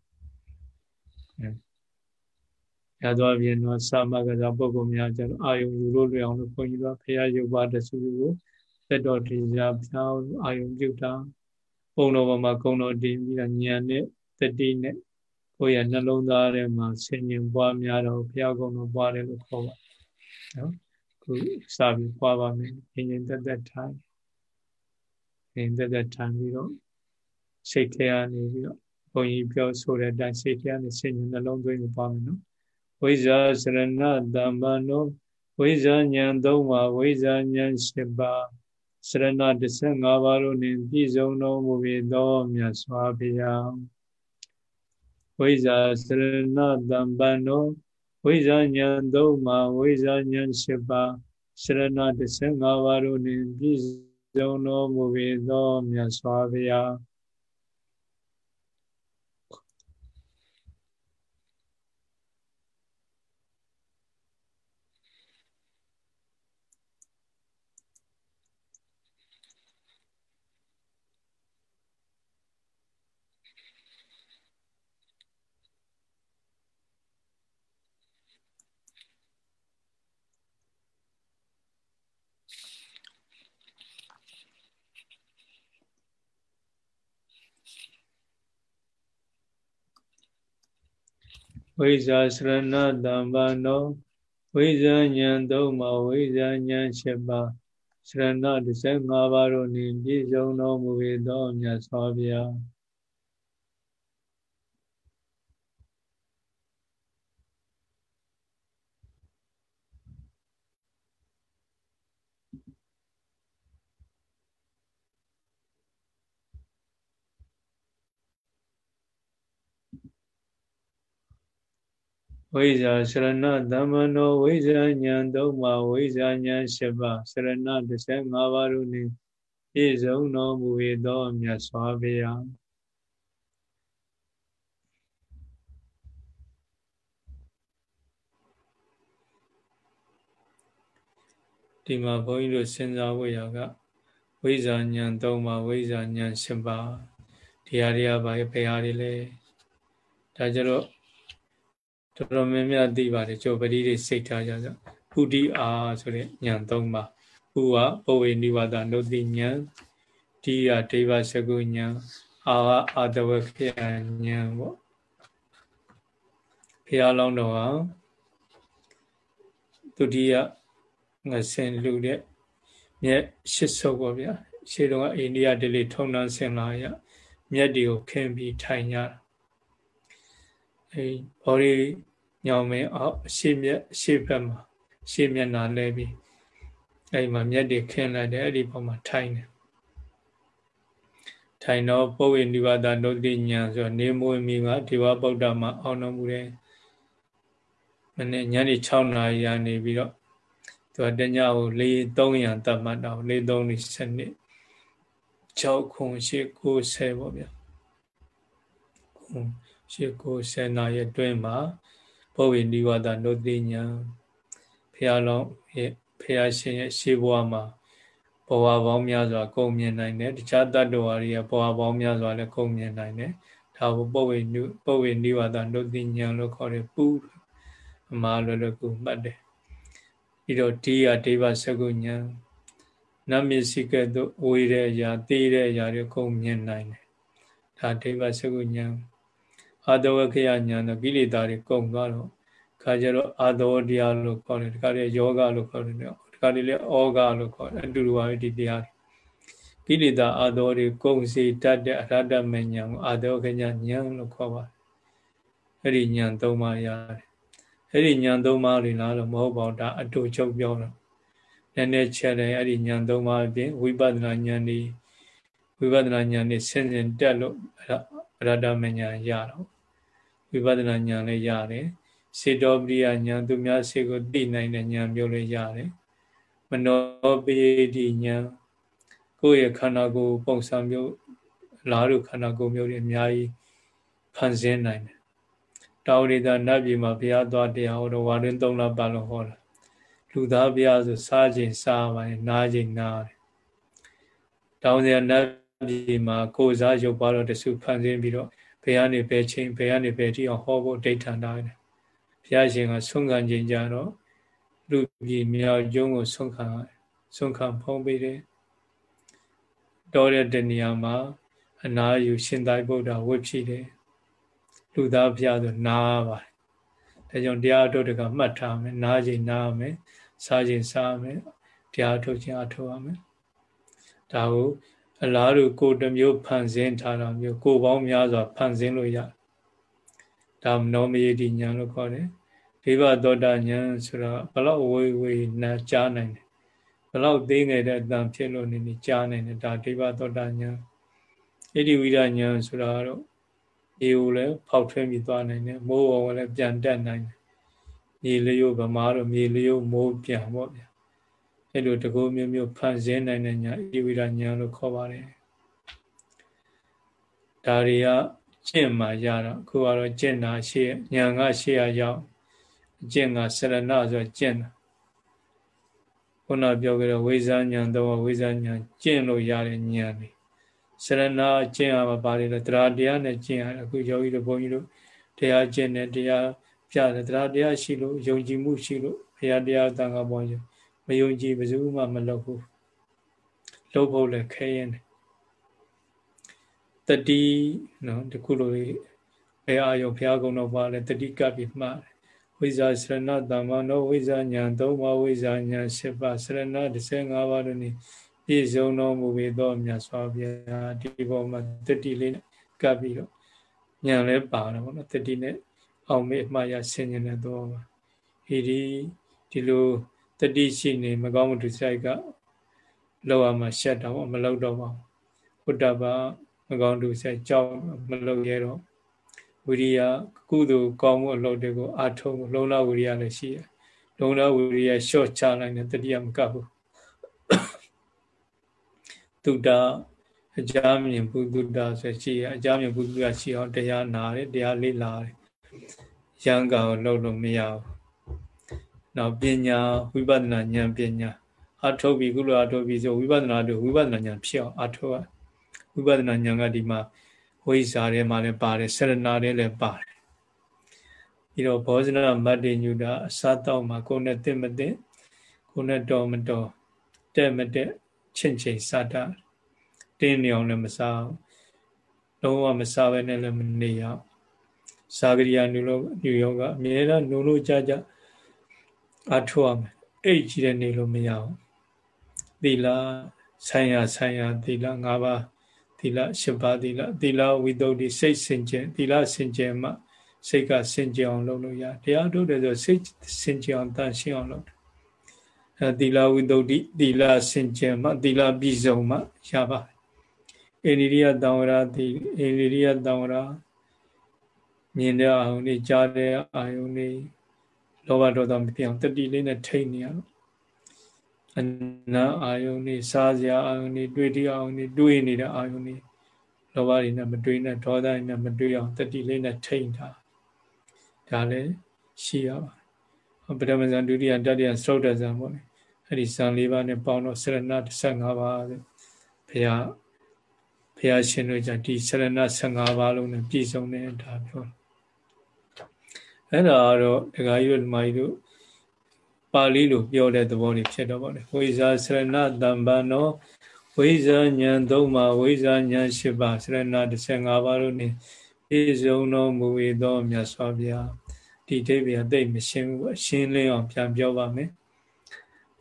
ရသောပြင်တော့သာမကသာပုဂ္ဂိုလ်များကြတော့အာယုံယူလို့လွယ်အောင်လို့ဘုန်းကြီးကဖရာရုပ်ပါတဆူကိုသက်တော်တရားဖျားအာယုံပြုတာပုံတော်ပေါ်မှာကုံတော်တင်ပြီးတော့ဉာဏ်နဲ့တတိနဲ့ကိုယ့်ရဲ့နှလုံးသားထဲမှာဆင်ញင်ပွားများတော့ဘုရားကုံတော်ပွားတယ်လို့ခေါ်ပါနော်ခုစပြီးပွားပါမယ်ငြိမ်ငြိမ်သက်သက်ထိုင်ငြိမ်သက်သက်ထိုင်ပြီးတော့စိတ်ထဲကနေပြီးတော့ ဘုန်းကြီးပြောဆိုတဲ့အတိုင်းစိတ်ထဲကနေဆင်ញင်နှလုံးသွင်းပွားမယ်နော်ဝိဇာစရဏတမ္ပနောဝိဇာဉာဏ်သုံးပါဝိဇာဉာဏ်၈ပါးစရဏ15ပါးတို့နှင့်ပြည့်စုံတော်မူပေသောမြတ်စွာဘုရားဝိဇာစရဏတံပန္နောဝိဇာဉာဏ်သုံးပါဝိဇာဉာဏ်၈ပါးစရဏ15ပါးတို့နှင့်ပြည့်စုံတော်မူပေသောမြတ်စွာဘုရား ဝိဇာစရဏတံဘာနောဝိဇာဉာဏ်သုံးပါဝိဇာဉာဏ်၈ပါးစရဏ15ပါးတို့နှင့်ပြည့်စုံတော်မူ၏သောမြတ်စွာဘုရား ဝိဇာရှရဏသမ္မနောဝိဇာဉာဏ်သုံးပါဝိဇာဉာဏ်၈ပါးရှရဏ15ပါးတို့နှင့်ပြည့်စုံတော်မူ၏သောမြတ်စွာဘုရားဒီမှာဘုန်းကြီးတို့စဉ်းစားဖို့ရကဝိဇာဉာဏ်၃ပါးဝိဇာဉာဏ်၈ပါးဒီဟာတွေကဘာဘယ်ဟာတွေလဲဒါကြတော့ တော်တော်များများသိပါတယ်ကျော်ပတိတွေစိတ်ထားကြဆိုဖုတိအာဆိုတဲ့ဉာဏ်၃ပါးဖုကပဝေနိဝါဒနုတိဉာဏ်တိယဒိဗ္ဗစကုဉာဏ်အာဟအာတဝခေယဉာဏ်ပေါ့ဖះလောင်းတော်ဟာဒုတိယငဆင်လူတဲ့မြက်ရှစ်ဆုပ်ပေါ့ဗျာရှေးတုန်းကအိန္ဒိယဒလိထုံနှန်းဆင်လာရမြက်တွေကိုခင်းပြီးထိုင်ကြတာ အဲဘော်ရီညောင်မင်းအောက်ရှေ့မြက်ရှေ့ဘက်မှာရှေ့မျက်နှာလဲပြီးအဲဒီမှာမြက်တွေခင်းလိုက်တယ်အဲ့ဒီပေါ်မှာထိုင်တယ်ထိုင်တော့ပုဝေနိဗ္ဗာဒနုတိညာဆိုနေမွေမီမှာဒီဝဗုဒ္ဓမှာအောင်တော်မူတယ်မနေ့ညနေ6နာရီရနေပြီးတော့သူကတညကို၄300တတ်မှတ်တော့၄3လေးစနစ်6ခု8 9 10ပေါ့ဗျာ ခု8 9 10နာရီအတွင်းမှာဘောဝေနိဝါဒနုတိညာဖះလောင်းရဲ့ဖះရှင်ရဲ့ရှေးဘဝမှာဘဝပေါင်းများစွာကုန်မြင်နိုင်တယ်တခြားတတ္တဝါတွေရဲ့ဘဝပေါင်းများစွာလည်းကုန်မြင်နိုင်တယ်ဒါကိုပုဝေနုပုဝေနိဝါဒနုတိညာလို့ခေါ်တယ်ပူအမှားလွယ်လွယ်ကူမှတ်တယ်ပြီးတော့ဒီယဒေဝစကုညာနတ်မျက်စိကဲ့သို့ဝေတဲ့အရာသိတဲ့အရာတွေကုန်မြင်နိုင်တယ်ဒါဒေဝစကုညာ အာတဝခယညာတော့ကိလေသာတွေကုန်သွားတော့ခါကျတော့အာသောတရားလို့ခေါ်တယ်ဒီကနေ့ယောဂလို့ခေါ်တယ်ဒီကနေ့လည်းဩဃလို့ခေါ်တယ်အတူတူပါပဲဒီတရားကိလေသာအာသောတွေကုန်စီတတ်တဲ့အရဟတမဉဏ်ကိုအာသောခယညာလို့ခေါ်ပါတယ်အဲ့ဒီဉာဏ်သုံးပါးရတယ်အဲ့ဒီဉာဏ်သုံးပါးတွေလားလို့မဟုတ်ပါဘူးဒါအတူချုပ်ပြောတာနည်းနည်းချက်တယ်အဲ့ဒီဉာဏ်သုံးပါးအပြင်ဝိပဿနာဉာဏ်ဒီဝိပဿနာဉာဏ်นี่ဆင်းဆင်းတက်လို့အရဟတမဉဏ်ရတော့ ဝိပဿနာဉာဏ်လည်းရတယ်စေတောပရိယဉာဏ်သူများစေကိုသိနိုင်တဲ့ဉာဏ်မျိုးလည်းရတယ်မနောပိတိဉာဏ်ကိုယ့်ရဲ့ခန္ဓာကိုယ်ပုံစံမျိုးလားတို့ခန္ဓာကိုယ်မျိုးတွေအများကြီးဖန်ဆင်းနိုင်တယ်တာဝရိဒနတ်ပြည်မှာဘုရားသွားတရားဟောတော့ဝါရင်၃လပတ်လုံးဟောတာလူသားဘုရားဆိုစားခြင်းစားပါရင်နားခြင်းနားတယ်တောင်းစရာနတ်ပြည်မှာကိုယ်စားရုပ်ပါတော့တစုဖန်ဆင်းပြီးတော့ ဘယ်ကနေဘယ်ချိန်ဘယ်ကနေဘယ်ထိအောင်ဟောဖို့ဒိဋ္ဌာန်တာတယ်ဘုရားရှင်ကဆုံးခံခြင်းကြတော့လူပြည်မြောက်ကျုံးကိုဆုံးခံဆုံးခံဖုံးပေးတယ်တော်တဲ့တဏှာမှာအနာယူရှင်သာရိပုတ္တဝိဖြစ်တယ်လူသားဘုရားဆိုနားပါတယ်ဒါကြောင့်တရားထုတ်တကမှတ်ထားမယ်နားခြင်းနားမယ်စားခြင်းစားမယ်တရားထုတ်ခြင်းအထုတ်ရမယ်ဒါကို အလားတူကိုတမျိုးဖန်ဆင်းထားတာမျိုးကိုပေါင်းများစွာဖန်ဆင်းလို့ရဒါမနောမယတိညာလို့ခေါ်တယ်ဒေဝသောတာညာဆိုတာဘလောက်ဝေဝေနာကြားနိုင်တယ်ဘလောက်သေးငယ်တဲ့အတန်ဖြစ်လို့နေနေကြားနိုင်တယ်ဒါဒေဝသောတာညာဣတိဝိဒညာဆိုတာတော့ရေကိုလည်းဖောက်ထွင်းပြီးသွားနိုင်တယ်မိုးဝောလည်းပြန်တက်နိုင်တယ်မြေလျို့ဗမာတို့မြေလျို့မိုးပြန်ပေါ့ဗျာ အဲ့လိုတကူမျိုးမျိုးဖန်ဆင်းနိုင်တဲ့ညာဣဝိဒညာလို့ခေါ်ပါတယ်ဒါတွေကကျင့်မှရတော့အခုကတော့ကျင့်တာရှေ့ညာကရှေ့ရရောက်အကျင့်ကဆရဏဆိုကျင့်တာခုနပြောကြတဲ့ဝိဇာညာတော့ဝိဇာညာကျင့်လို့ရတဲ့ညာတွေစရဏကျင့်ရမှာပါတယ်လေတရားတရားနဲ့ကျင့်ရအခုယောဂီတို့ဘုန်းကြီးတို့တရားကျင့်တယ်တရားပြတယ်တရားတရားရှိလို့ယုံကြည်မှုရှိလို့ဘုရားတရားတန်ခါပေါ်ရင် မယုံကြည်ဘယ်သူမှမလုပ်ဘူးလုပ်ဖို့လည်းခဲရင်တယ်တတိနော်ဒီခုလိုဘယ်အာယုံဘုရားကုံတော်ပါလဲတတိကပ်ပြီးမှားတယ်ဝဝိဇာစရဏတမ္မနောဝိဇာညာသုံးပါးဝိဇာညာ၈ပါးစရဏ15ပါးတို့နှင့်ပြည့်စုံတော်မူပေသောမြတ်စွာဘုရားဒီပေါ်မှာတတိလေးနဲ့ကပ်ပြီးတော့ညာလည်းပါတယ်ပေါ့နော်တတိနဲ့အောင်မေ့မှားရဆင်ញတဲ့သောပါဟိဒီဒီလို တတိရှိနေမကောင်းမှုဒုစရိုက်ကလောက်အောင်မှရှက်တော့မလောက်တော့ပါဘူးဘုဒ္ဓဘာမကောင်းဒုစရိုက်ကြောက်မလောက်ရတော့ဝိရိယကုသိုလ်ကောင်းမှုအလုပ်တွေကိုအာထုံလုံလဝိရိယလည်းရှိတယ်လုံလဝိရိယရှော့ချလိုက်တဲ့တတိယမကပ်ဘူးတုဒ္ဒအကြမြင်ဘုဒ္ဓဆိုရှိရအကြမြင်ဘုဒ္ဓရှိအောင်တရားနာတယ်တရားလေ့လာတယ်ရံကောင်လှုပ်လို့မရဘူး နောက်ပညာဝိပဿနာဉာဏ်ပညာအထုတ်ပြီးကုလအထုတ်ပြီးဆိုဝိပဿနာတို့ဝိပဿနာဉာဏ်ဖြစ်အောင်အထုတ်ရဝိပဿနာဉာဏ်ကဒီမှာဝိဇာထဲမှာလည်းပါတယ်ဆရဏထဲလည်းပါတယ်ပြီးတော့ဘောဇနမတ္တိညုတာအစားတောက်မှာကိုယ်နဲ့တင့်မတင့်ကိုယ်နဲ့တော်မတော်တဲ့မတဲ့ချင့်ချိန်စတာတင်းနေအောင်လည်းမစားလုံးဝမစားဘဲနဲ့လည်းမနေရစာကရိယာနုလို့ညူယောကအမြဲတမ်းနုလို့ကြကြ အထောက်ရမယ်အိတ်ကြီးတဲ့နေလို့မရအောင်သီလဆိုင်ရာဆိုင်ရာသီလ၅ပါးသီလ၈ပါးသီလသီလဝိသုဒ္ဓိစိတ်စင်ကြယ်သီလစင်ကြယ်မှစိတ်ကစင်ကြယ်အောင်လုပ်လို့ရတရားထုတ်တယ်ဆိုစိတ်စင်ကြယ်အောင်တန်ရှင်းအောင်လုပ်တယ်အဲသီလဝိသုဒ္ဓိသီလစင်ကြယ်မှသီလပြည့်စုံမှရပါအိန္ဒိယတံဝရတိအိန္ဒိယတံဝရမြင်တဲ့အာယုန်တွေကြားတဲ့အာယုန်တွေ လောဘဒေါသမပြောင်းတတိလေးနဲ့ထိတ်နေရတော့အနာအာယုန်တွေစားစရာအာယုန်တွေတွေ့တဲ့အာယုန်တွေတွေးနေတဲ့အာယုန်တွေလောဘတွေနဲ့မတွေးနဲ့ဒေါသတွေနဲ့မတွေးအောင်တတိလေးနဲ့ထိတ်တာဒါလည်းရှိရပါပထမဇန်ဒုတိယတတိယစရုတ်တဇန်ပေါ့လေအဲ့ဒီဇန်၄ပါးနဲ့ပေါင်းတော့ဆရဏ15ပါးဘုရားဘုရားရှင်တို့ကြောင့်ဒီဆရဏ15ပါးလုံးနဲ့ပြည့်စုံတဲ့ဒါပြော အဲ့ဒါကတော့ဒကာကြီးတို့ဓမ္မကြီးတို့ပါဠိလိုပြောတဲ့သဘောတွေဖြစ်တော့ပါလေဝိဇာဆရဏတမ္ပန်နောဝိဇာဉာဏ်သုံးပါဝိဇာဉာဏ်၈ပါးဆရဏ15ပါးတို့နဲ့ပြည့်စုံတော်မူ၏သောမြတ်စွာဘုရားဒီအိဗေအသိမရှင်းဘူးအရှင်းလင်းအောင်ပြန်ပြောပါမယ်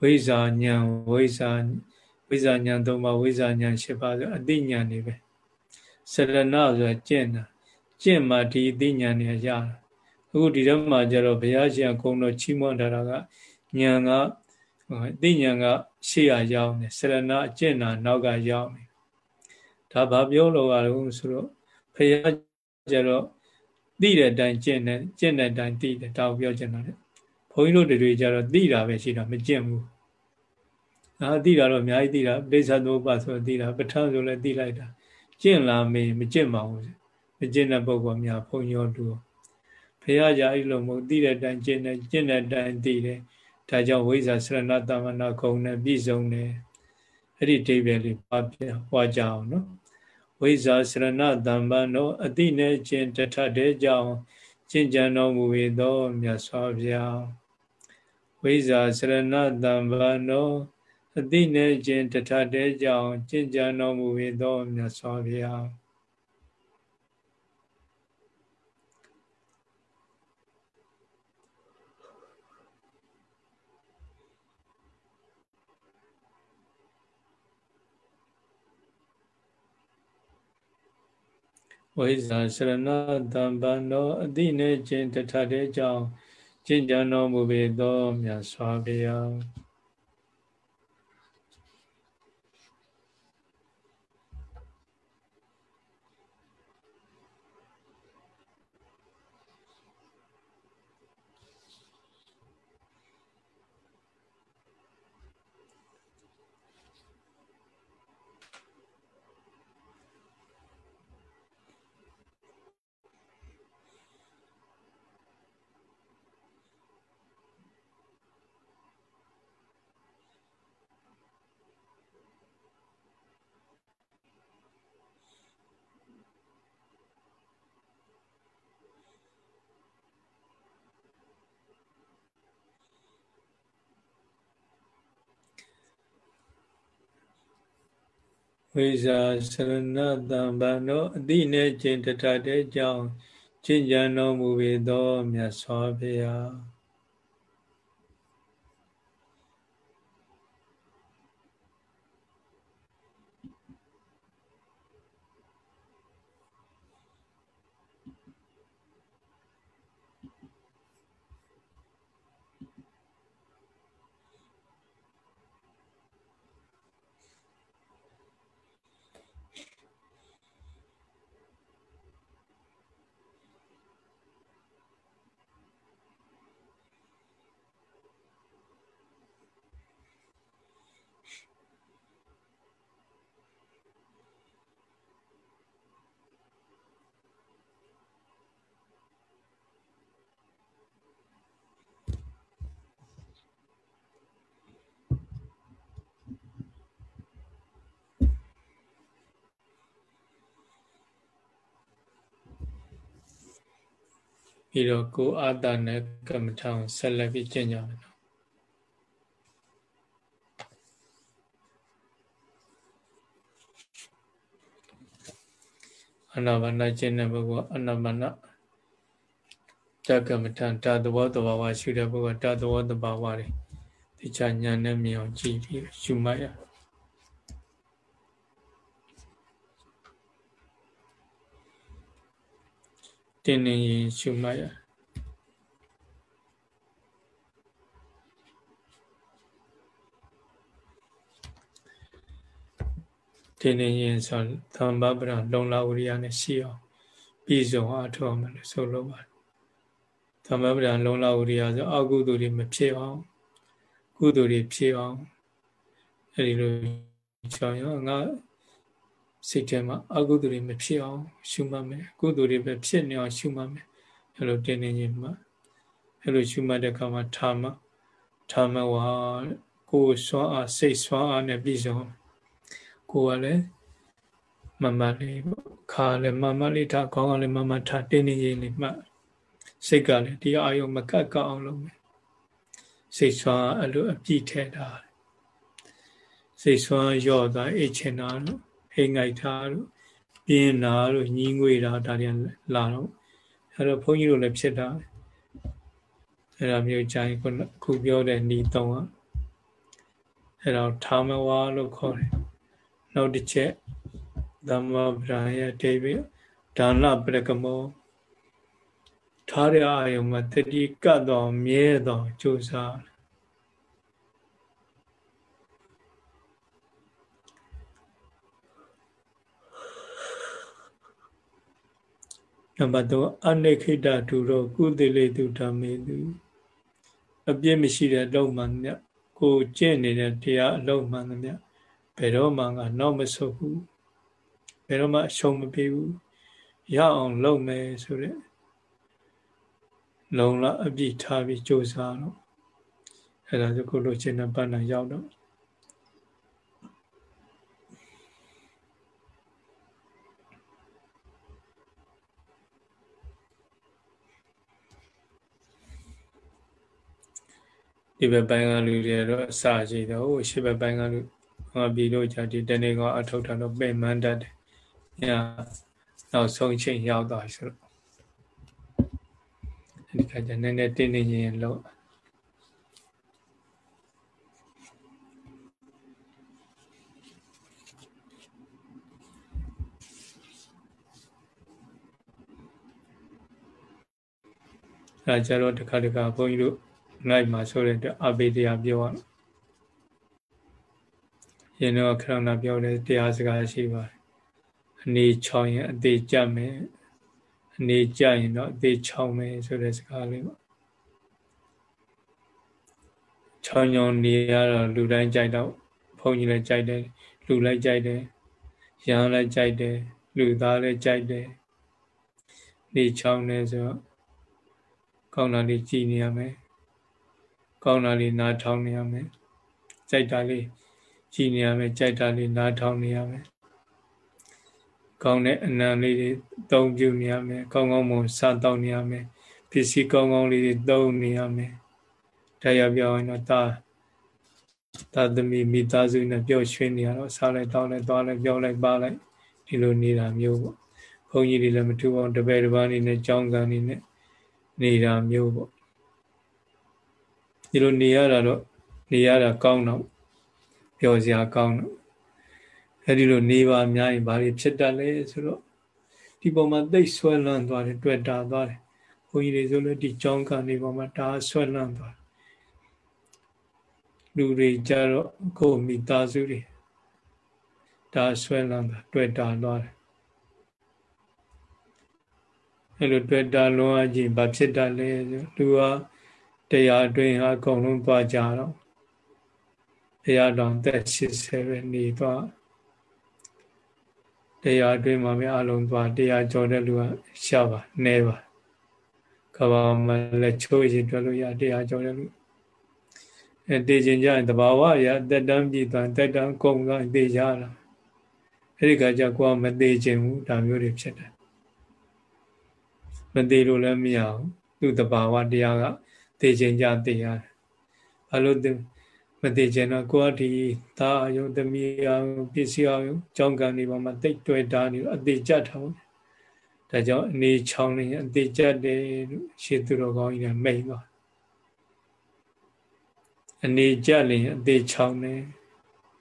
ဝိဇာဉာဏ်ဝိဇာဝိဇာဉာဏ်သုံးပါဝိဇာဉာဏ်၈ပါးဆိုအတိဉာဏ်တွေပဲစရဏဆိုတာကျင့်တာကျင့်မှဒီအတိဉာဏ်တွေရတာ အခုဒီတော့မှကျတော့ဘုရားရှင်ကုံတော်ချီးမွမ်းထားတာကဉာဏ်ကအတိဉာဏ်ကရှေ့ရရောက်နေစရဏအကျင့်တာနောက်ကရောက်နေဒါဘာပြောလို့ရလို့ဆိုတော့ဘုရားကျတော့သိတဲ့အတိုင်းကျင့်တယ်ကျင့်တဲ့အတိုင်းသိတယ်ဒါကိုပြောချင်တာလေဘုန်းကြီးတို့တွေကျတော့သိတာပဲရှိတာမကျင့်ဘူးအာသိတာတော့အများကြီးသိတာပိဿသမုပ္ပါဆိုသိတာပဋ္ဌာန်းဆိုလည်းသိလိုက်တာကျင့်လာမေးမကျင့်ပါဘူးမကျင့်တဲ့ပုဂ္ဂိုလ်များဘုံရောတူ ဖះကြအဲ့လိုမဟုတ်သိတဲ့အတိုင်းကျင့်တယ်ကျင့်တဲ့အတိုင်းသိတယ်ဒါကြောင့်ဝိဇ္ဇာစရဏတမနာခုံနဲ့ပြည့်စုံတယ်အဲ့ဒီအိဗယ်လေးပါပြဟောကြအောင်နော်ဝိဇ္ဇာစရဏတမ္ပန်တို့အတိနဲ့ကျင့်တထတဲ့ကြောင့်ကျင့်ကြံတော်မူ၏သောမြတ်စွာဘုရားဝိဇ္ဇာစရဏတမ္ပန်တို့အတိနဲ့ခြင်းတထတဲ့ကြောင့်ကျင့်ကြံတော်မူ၏သောမြတ်စွာဘုရား ဝိဇ္ဇာစရဏတံပန္နောအတိနဲ့ခြင်းတထတဲ့ကြောင့်ကျင့်ကြံတော်မူ၏သောမြတ်စွာဘုရား ဝိဇာစရဏတံဘာနောအတိနဲ့ကျင့်တထတဲ့ကြောင့်ကျင့်ကြံတော်မူပေသောမြတ်စွာဘုရား ပြီးတော့ကိုအာတနဲ့ကမ္မထံဆက်လက်ပြီးကျင့်ကြမယ်နော်အနာဘာနာကျင့်တဲ့ပုဂ္ဂိုလ်အနာဘာနာတကမ္မထံတသဘောတဘာဝရှုတဲ့ပုဂ္ဂိုလ်တသဘောတဘာဝတွေတခြားညာနဲ့မြင်အောင်ကြည့်ပြီးရှုမှတ်ရ တင်းနေရင်ရှုမှတ်ရတင်းနေရင်ဆိုသမ္ဗပရလုံလာဝရိယနဲ့ရှိအောင်ပြည်စုံအားထုတ်အောင်လို့ဆိုလိုပါတယ်သမ္ဗပရလုံလာဝရိယဆိုအကုသိုလ်တွေမဖြစ်အောင်ကုသိုလ်တွေဖြစ်အောင်အဲဒီလိုကြောင့်ရောငါ စိတ်ထဲမှာအကုသိုလ်တွေမဖြစ်အောင် ရှုမှတ်မယ်ကုသိုလ်တွေပဲဖြစ်နေအောင်ရှုမှတ်မယ်အဲလိုတင်းနေခြင်းမှာအဲလိုရှုမှတ်တဲ့အခါမှာဌာမဌာမဝါကိုယ်စွမ်းအားစိတ်စွမ်းအားနဲ့ပြည့်စုံကိုယ်ကလည်းမမလေးခါလည်းမမလေးထားခေါင်းကလည်းမမထားတင်းနေရင်လေးမှစိတ်ကလည်းဒီအာယုံမကတ်ကောက်အောင်လုပ်မယ်စိတ်စွမ်းအဲ့လိုအပြည့်ထဲတာစိတ်စွမ်းရော့သွားအိတ်ချင်တာလို့ ဟိငိုက်ထားလို့ပြင်းတာလို့ညင်းငွေတာဒါတွေလာတော့အဲ့တော့ဘုန်းကြီးတို့လည်းဖြစ်တာအဲ့ဒါမျိုးကြိုင်ခုပြောတဲ့ဤသုံးอ่ะအဲ့တော့ထာမဝါလို့ခေါ်တယ်နောက်တစ်ချက်သမ္မာပရာယတေဝဒါနပရကမောထားတဲ့အာယုံမှာတတိကတ်တော်မြဲတော်ကြိုးစား နံပါတ်3အနိခိတတူတော့ကုသလေတုဓမ္မေတုအပြစ်မရှိတဲ့အလုံးမှန်မြတ်ကိုကျင့်နေတဲ့တရားအလုံးမှန်မြတ်ဘယ်တော့မှငါနောက်မဆုတ်ဘူးဘယ်တော့မှအရှုံးမပေးဘူးရအောင်လုပ်မယ်ဆိုတဲ့လုံလအပြည့်ထားပြီးကြိုးစားတော့အဲ့ဒါဆိုခုလိုခြင်းနဲ့ပတ်နာရောက်တော့ ဒီဘက်ပိုင်းကလူတွေတော့အစာရှိတော့ဟိုရှေ့ဘက်ပိုင်းကလူဟောပြီးတော့じゃဒီတနေ့ကအထုတ်ထားတော့ပြင်မှန်းတတ်တယ်။ညာနောက်ဆုံးချိန်ရောက်သွားပြီဆိုတော့ဒီခါကျနည်းနည်းတင်းနေရင်လို့အဲကြတော့တခါတခါဘုန်းကြီးတို့ နိုင်မှာဆိုတဲ့အတွက်အဘိတရားပြောရရင်တော့ခရဏပြောတဲ့တရားစကားရှိပါတယ်အနေချောင်းရင်အသေးကြမယ်အနေကြရင်တော့အသေးချောင်းမယ်ဆိုတဲ့စကားလေးပေါ့ချောင်းညောင်းနေရတော့လူတိုင်းကြိုက်တော့ဘုန်းကြီးလည်းကြိုက်တယ်လူလည်းကြိုက်တယ်ရဟန်းလည်းကြိုက်တယ်လူသားလည်းကြိုက်တယ်နေချောင်းနေဆိုတော့ကောင်းတာလေးကြည်နေရမယ် ကောင်းတာလေးနားထောင်နေရမယ်ကြိုက်တာလေးကြည်နေရမယ်ကြိုက်တာလေးနားထောင်နေရမယ်ကောင်းတဲ့အနံလေးတွေသုံးပြုနေရမယ်ကောင်းကောင်းမွန်စားတောက်နေရမယ်ပစ္စည်းကောင်းကောင်းလေးတွေသုံးနေရမယ်တရားပြောရင်တော့တာသာသမီမိသားစုနဲ့ပျော်ရွှင်နေရတော့စားလိုက်တောက်လိုက်သွားလိုက်ပြောလိုက်ပါလိုက်ဒီလိုနေတာမျိုးပေါ့ဘုန်းကြီးတွေလည်းမထူအောင်တပည့်တစ်ပါးနေနဲ့ကြောင်းကန်နေနဲ့နေတာမျိုးပေါ့ ဒီလိုနေရတာတော့နေရတာကောင်းတော့ပျော်စရာကောင်းတော့အဲဒီလိုနေပါများရင်ဘာတွေဖြစ်တတ်လဲဆိုတော့ဒီပုံမှာသိဆွဲလန်းသွားတယ်တွေ့တာသွားတယ်ဘုန်းကြီးတွေဆိုလို့ဒီကြောင်းကနေပေါ်မှာဒါဆွဲလန်းသွားလူတွေကြတော့ကိုယ်မိသားစုတွေဒါဆွဲလန်းတာတွေ့တာသွားတယ်အဲလိုတွေ့တာလွန်အကြည့်ဘာဖြစ်တတ်လဲဆိုလူဟာ တရားအတွင်းဟာအကုန်လုံးသွားကြတော့တရားတော်သက်80ပဲနေသွားတရားအတွင်းမှာပဲအလုံးသွားတရားကြော်တဲ့လူကရှားပါနဲပါကဘာမလည်းချိုးရင်တွေ့လို့ရတရားကြော်တဲ့လူအဲတည်ခြင်းကြရင်တဘာဝရတက်တန်းပြည်သွားတက်တန်းကုန်သွားတည်ကြတာအဲဒီကကြကိုကမတည်ခြင်းဘူးဒါမျိုးတွေဖြစ်တယ်မတည်လို့လည်းမရဘူးသူ့တဘာဝတရားက တည်ခြင်းကြတည်ရတယ်ဘာလို့မတည်ခြင်းတော့ကိုကဒီသားအယုသမီးအယုပစ္စည်းအယုကြောင်းကံတွေပေါ်မှာတိတ်တွေ့တာနေအသေးကြထားဘူးဒါကြောင့်အနေချောင်းနေအသေးကြတယ်လို့ရှေးသူတော်ကောင်းကြီးကမိတ်ပါအနေကြလင်အသေးချောင်းနေ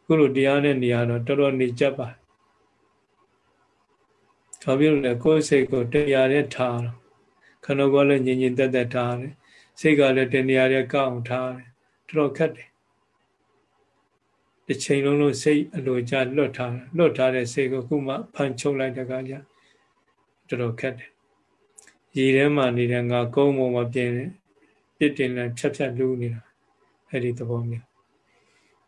ခုလိုတရားနဲ့နေရတော့တော်တော်နေကြပါဘာဖြစ်လို့လဲကိုယ်စိတ်ကိုတရားနဲ့ထားတော့ခန္ဓာကိုယ်လည်းငြိမ်ငြိမ်သက်သက်ထားတယ် စိတ်ကလည်းတရားနဲ့ကောက်အောင်ထားတယ်တော်တော်ခက်တယ်တစ်ချိန်လုံးလုံးစိတ်အလိုကြလွတ်ထားလွတ်ထားတဲ့စိတ်ကိုခုမှဖန်ချုပ်လိုက်တဲ့အခါကျတော်တော်ခက်တယ်ရေထဲမှာနေတဲ့ငါကုန်းပေါ်မှာပြင်းတယ်ပြစ်တင်လည်းဖြတ်ဖြတ်လူးနေတာအဲ့ဒီသဘောမျိုး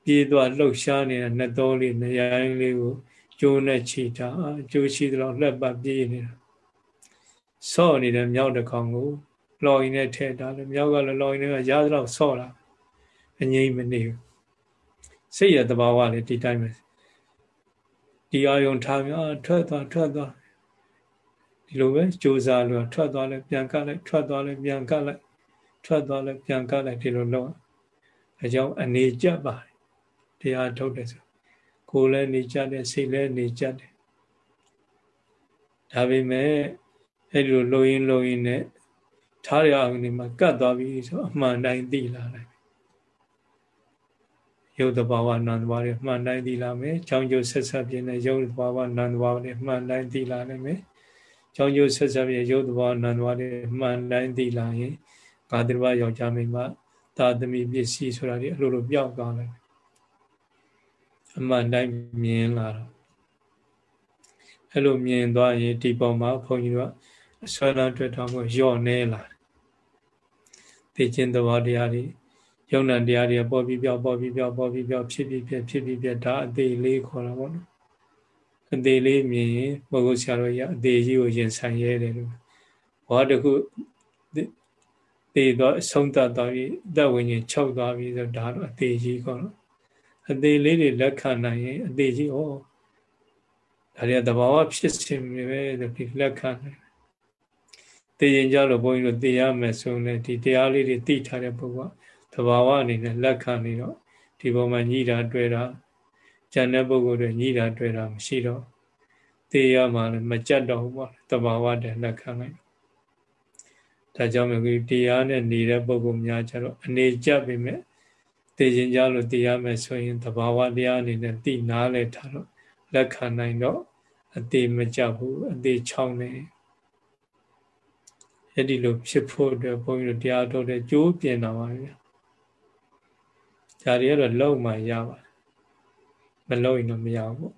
ပြေးသွားလှုပ်ရှားနေတဲ့နှစ်တော်လေးနေရိုင်းလေးကိုကျိုးနဲ့ချီတာအကျိုးရှိသလောက်လက်ပတ်ပြေးနေတာဆော့နေတဲ့မြောက်တစ်ကောင်ကို လော်ရင်နဲ့ထဲတာလေမြောက်ကလည်းလော်ရင်နဲ့ရသလောက်ဆော့တာအငြိမ့်မနေဘူးစိတ်ရတဘာဝလေဒီတိုင်းပဲဒီအာယုံထားမြထွက်သွားထွက်သွားဒီလိုပဲကြိုးစားလို့ထွက်သွားလဲပြန်ကလိုက်ထွက်သွားလဲပြန်ကလိုက်ထွက်သွားလဲပြန်ကလိုက်ဒီလိုလုပ်အကြောင်းအနေကြပါတရားထုတ်တယ်ဆိုကိုယ်လည်းနေကြတယ်စိတ်လည်းနေကြတယ်ဒါပေမဲ့အဲ့ဒီလိုလုံရင်လုံရင်နဲ့ ထားရအောင်ဒီမှာကတ်သွားပြီဆိုအမှန်တိုင်းသိလာတယ်ရုပ်တဘာဝနာမ်တဘာဝတွေမှန်တိုင်းသိလာမယ်။ချောင်းကျိုးဆက်ဆက်ပြင်းတဲ့ရုပ်တဘာဝနာမ်တဘာဝတွေမှန်တိုင်းသိလာနိုင်မယ်။ချောင်းကျိုးဆက်ဆက်ပြင်းရုပ်တဘာဝနာမ်တဘာဝတွေမှန်တိုင်းသိလာရင်ငါတဘာယောက်ျားမိန်းမသာသမီပစ္စည်းဆိုတာဒီအလိုလိုပြောက်သွားတယ်။အမှန်တိုင်းမြင်လာတော့အဲ့လိုမြင်သွားရင်ဒီပုံမှာဘုန်းကြီးတို့က အစွမ်းလန်းတွေ့တော်မှုညော့နေလာတယ်။သိခြင်းသဘောတရားတွေယုံ nant တရားတွေပေါ်ပြီးပြောက်ပေါ်ပြီးပြောက်ပေါ်ပြီးပြောက်ဖြစ်ပြီးဖြစ်ဖြစ်ပြီးပြဒါအသေးလေးခေါ်တာပေါ့နော်အသေးလေးမြင်ရင်ဘုဂုဆရာတော်ကြီးအသေးကြီးကိုရင်ဆိုင်ရဲတယ်လို့ဘောတခုသေတော့အဆုံးသတ်သွားပြီးအသက်ဝင်ရင်ချုပ်သွားပြီးဆိုဒါတော့အသေးကြီးခေါ်တော့အသေးလေးတွေလက်ခံနိုင်ရင်အသေးကြီးဩဒါတွေကသဘာဝဖြစ်စဉ်ပဲဆိုပြီးလက်ခံနိုင် သိရင်ကြလို့ဘုန်းကြီးတို့သိရမယ်ဆိုရင်ဒီတရားလေးတွေသိထားတဲ့ပုဂ္ဂိုလ်သဘာဝအနေနဲ့လက်ခံနေတော့ဒီပုံမှာညှိတာတွေ့တာဉာဏ်တဲ့ပုဂ္ဂိုလ်တွေညှိတာတွေ့တာမရှိတော့သေရမှလည်းမကြက်တော့ဘူးပေါ့သဘာဝတည်းလက်ခံလိုက်ဒါကြောင့်မို့ဒီတရားနဲ့နေတဲ့ပုဂ္ဂိုလ်များကြတော့အနေကြပ်ပေမဲ့သိရင်ကြလို့တရားမယ်ဆိုရင်သဘာဝတရားအနေနဲ့သိနာလဲထားတော့လက်ခံနိုင်တော့အသေးမကြဘူးအသေးချောင်းနေ အဲ့ဒီလိုဖြစ်ဖို့အတွက်ဘုန်းကြီးတို့တရားထုတ်တဲ့ကြိုးပြင်တာပါဗျာဒါတွေကတော့လုံမှရပါတယ်မလုံရင်တော့မရဘူးပေါ့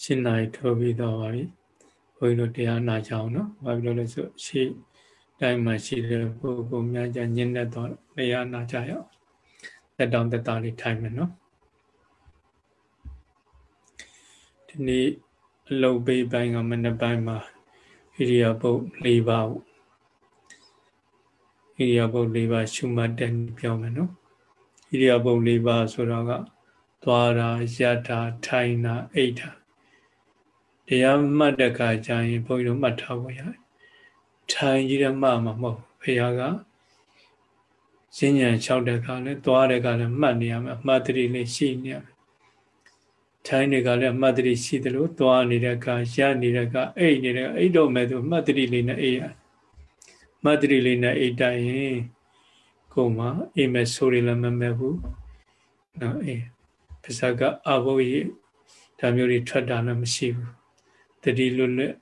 ရှင်းနိုင်ထိုးပြီးတော့ပါပြီဘုန်းကြီးတို့တရားနာကြအောင်နော်ဘာဖြစ်လို့လဲဆိုရှေ့တိုင်းမှာရှိတဲ့ပုဂ္ဂိုလ်များကြညင်းနေတော့တရားနာကြရအောင်တက်တောင်တက်တာလေးထိုင်မယ်နော်ဒီနေ့အလုတ်ပေးပိုင်းကမနေ့ပိုင်းမှာဣရိယာပုတ်၄ပါးဣရိယာပုတ်၄ပါးရှုမှတ်တဲ့ပြောမယ်နော်ဣရိယာပုတ်၄ပါးဆိုတော့ကသွားတာယတာထိုင်တာအိတ်တာ တရားမှတ်တဲ့ခါကျရင်ဘုန်းကြီးတို့မှတ်ထားဖို့ရတယ်ထိုင်ကြီးရမှမှာမဟုတ်ဘုရားကစဉ္ညာလျှောက်တဲ့ခါလဲသွားတဲ့ခါလဲမှတ်နေရမယ်အမှတ်တရလေးရှိနေရမယ်ထိုင်တွေကလည်းအမှတ်တရရှိတယ်လို့သွားနေတဲ့ခါရနေတဲ့ခါအိတ်နေတဲ့အိတ်တော့မဲ့သူအမှတ်တရလေးနဲ့အိတ်ရမှတ်တရလေးနဲ့အိတ်တိုင်းရင်ကိုယ်မှာအိမ်မဲ့ဆိုးရလည်းမမဲ့ဘူးနော်အေးပါဇာကအဘုတ်ကြီးဒါမျိုးတွေထွက်တာလည်းမရှိဘူး တတိလွတ်လွတ်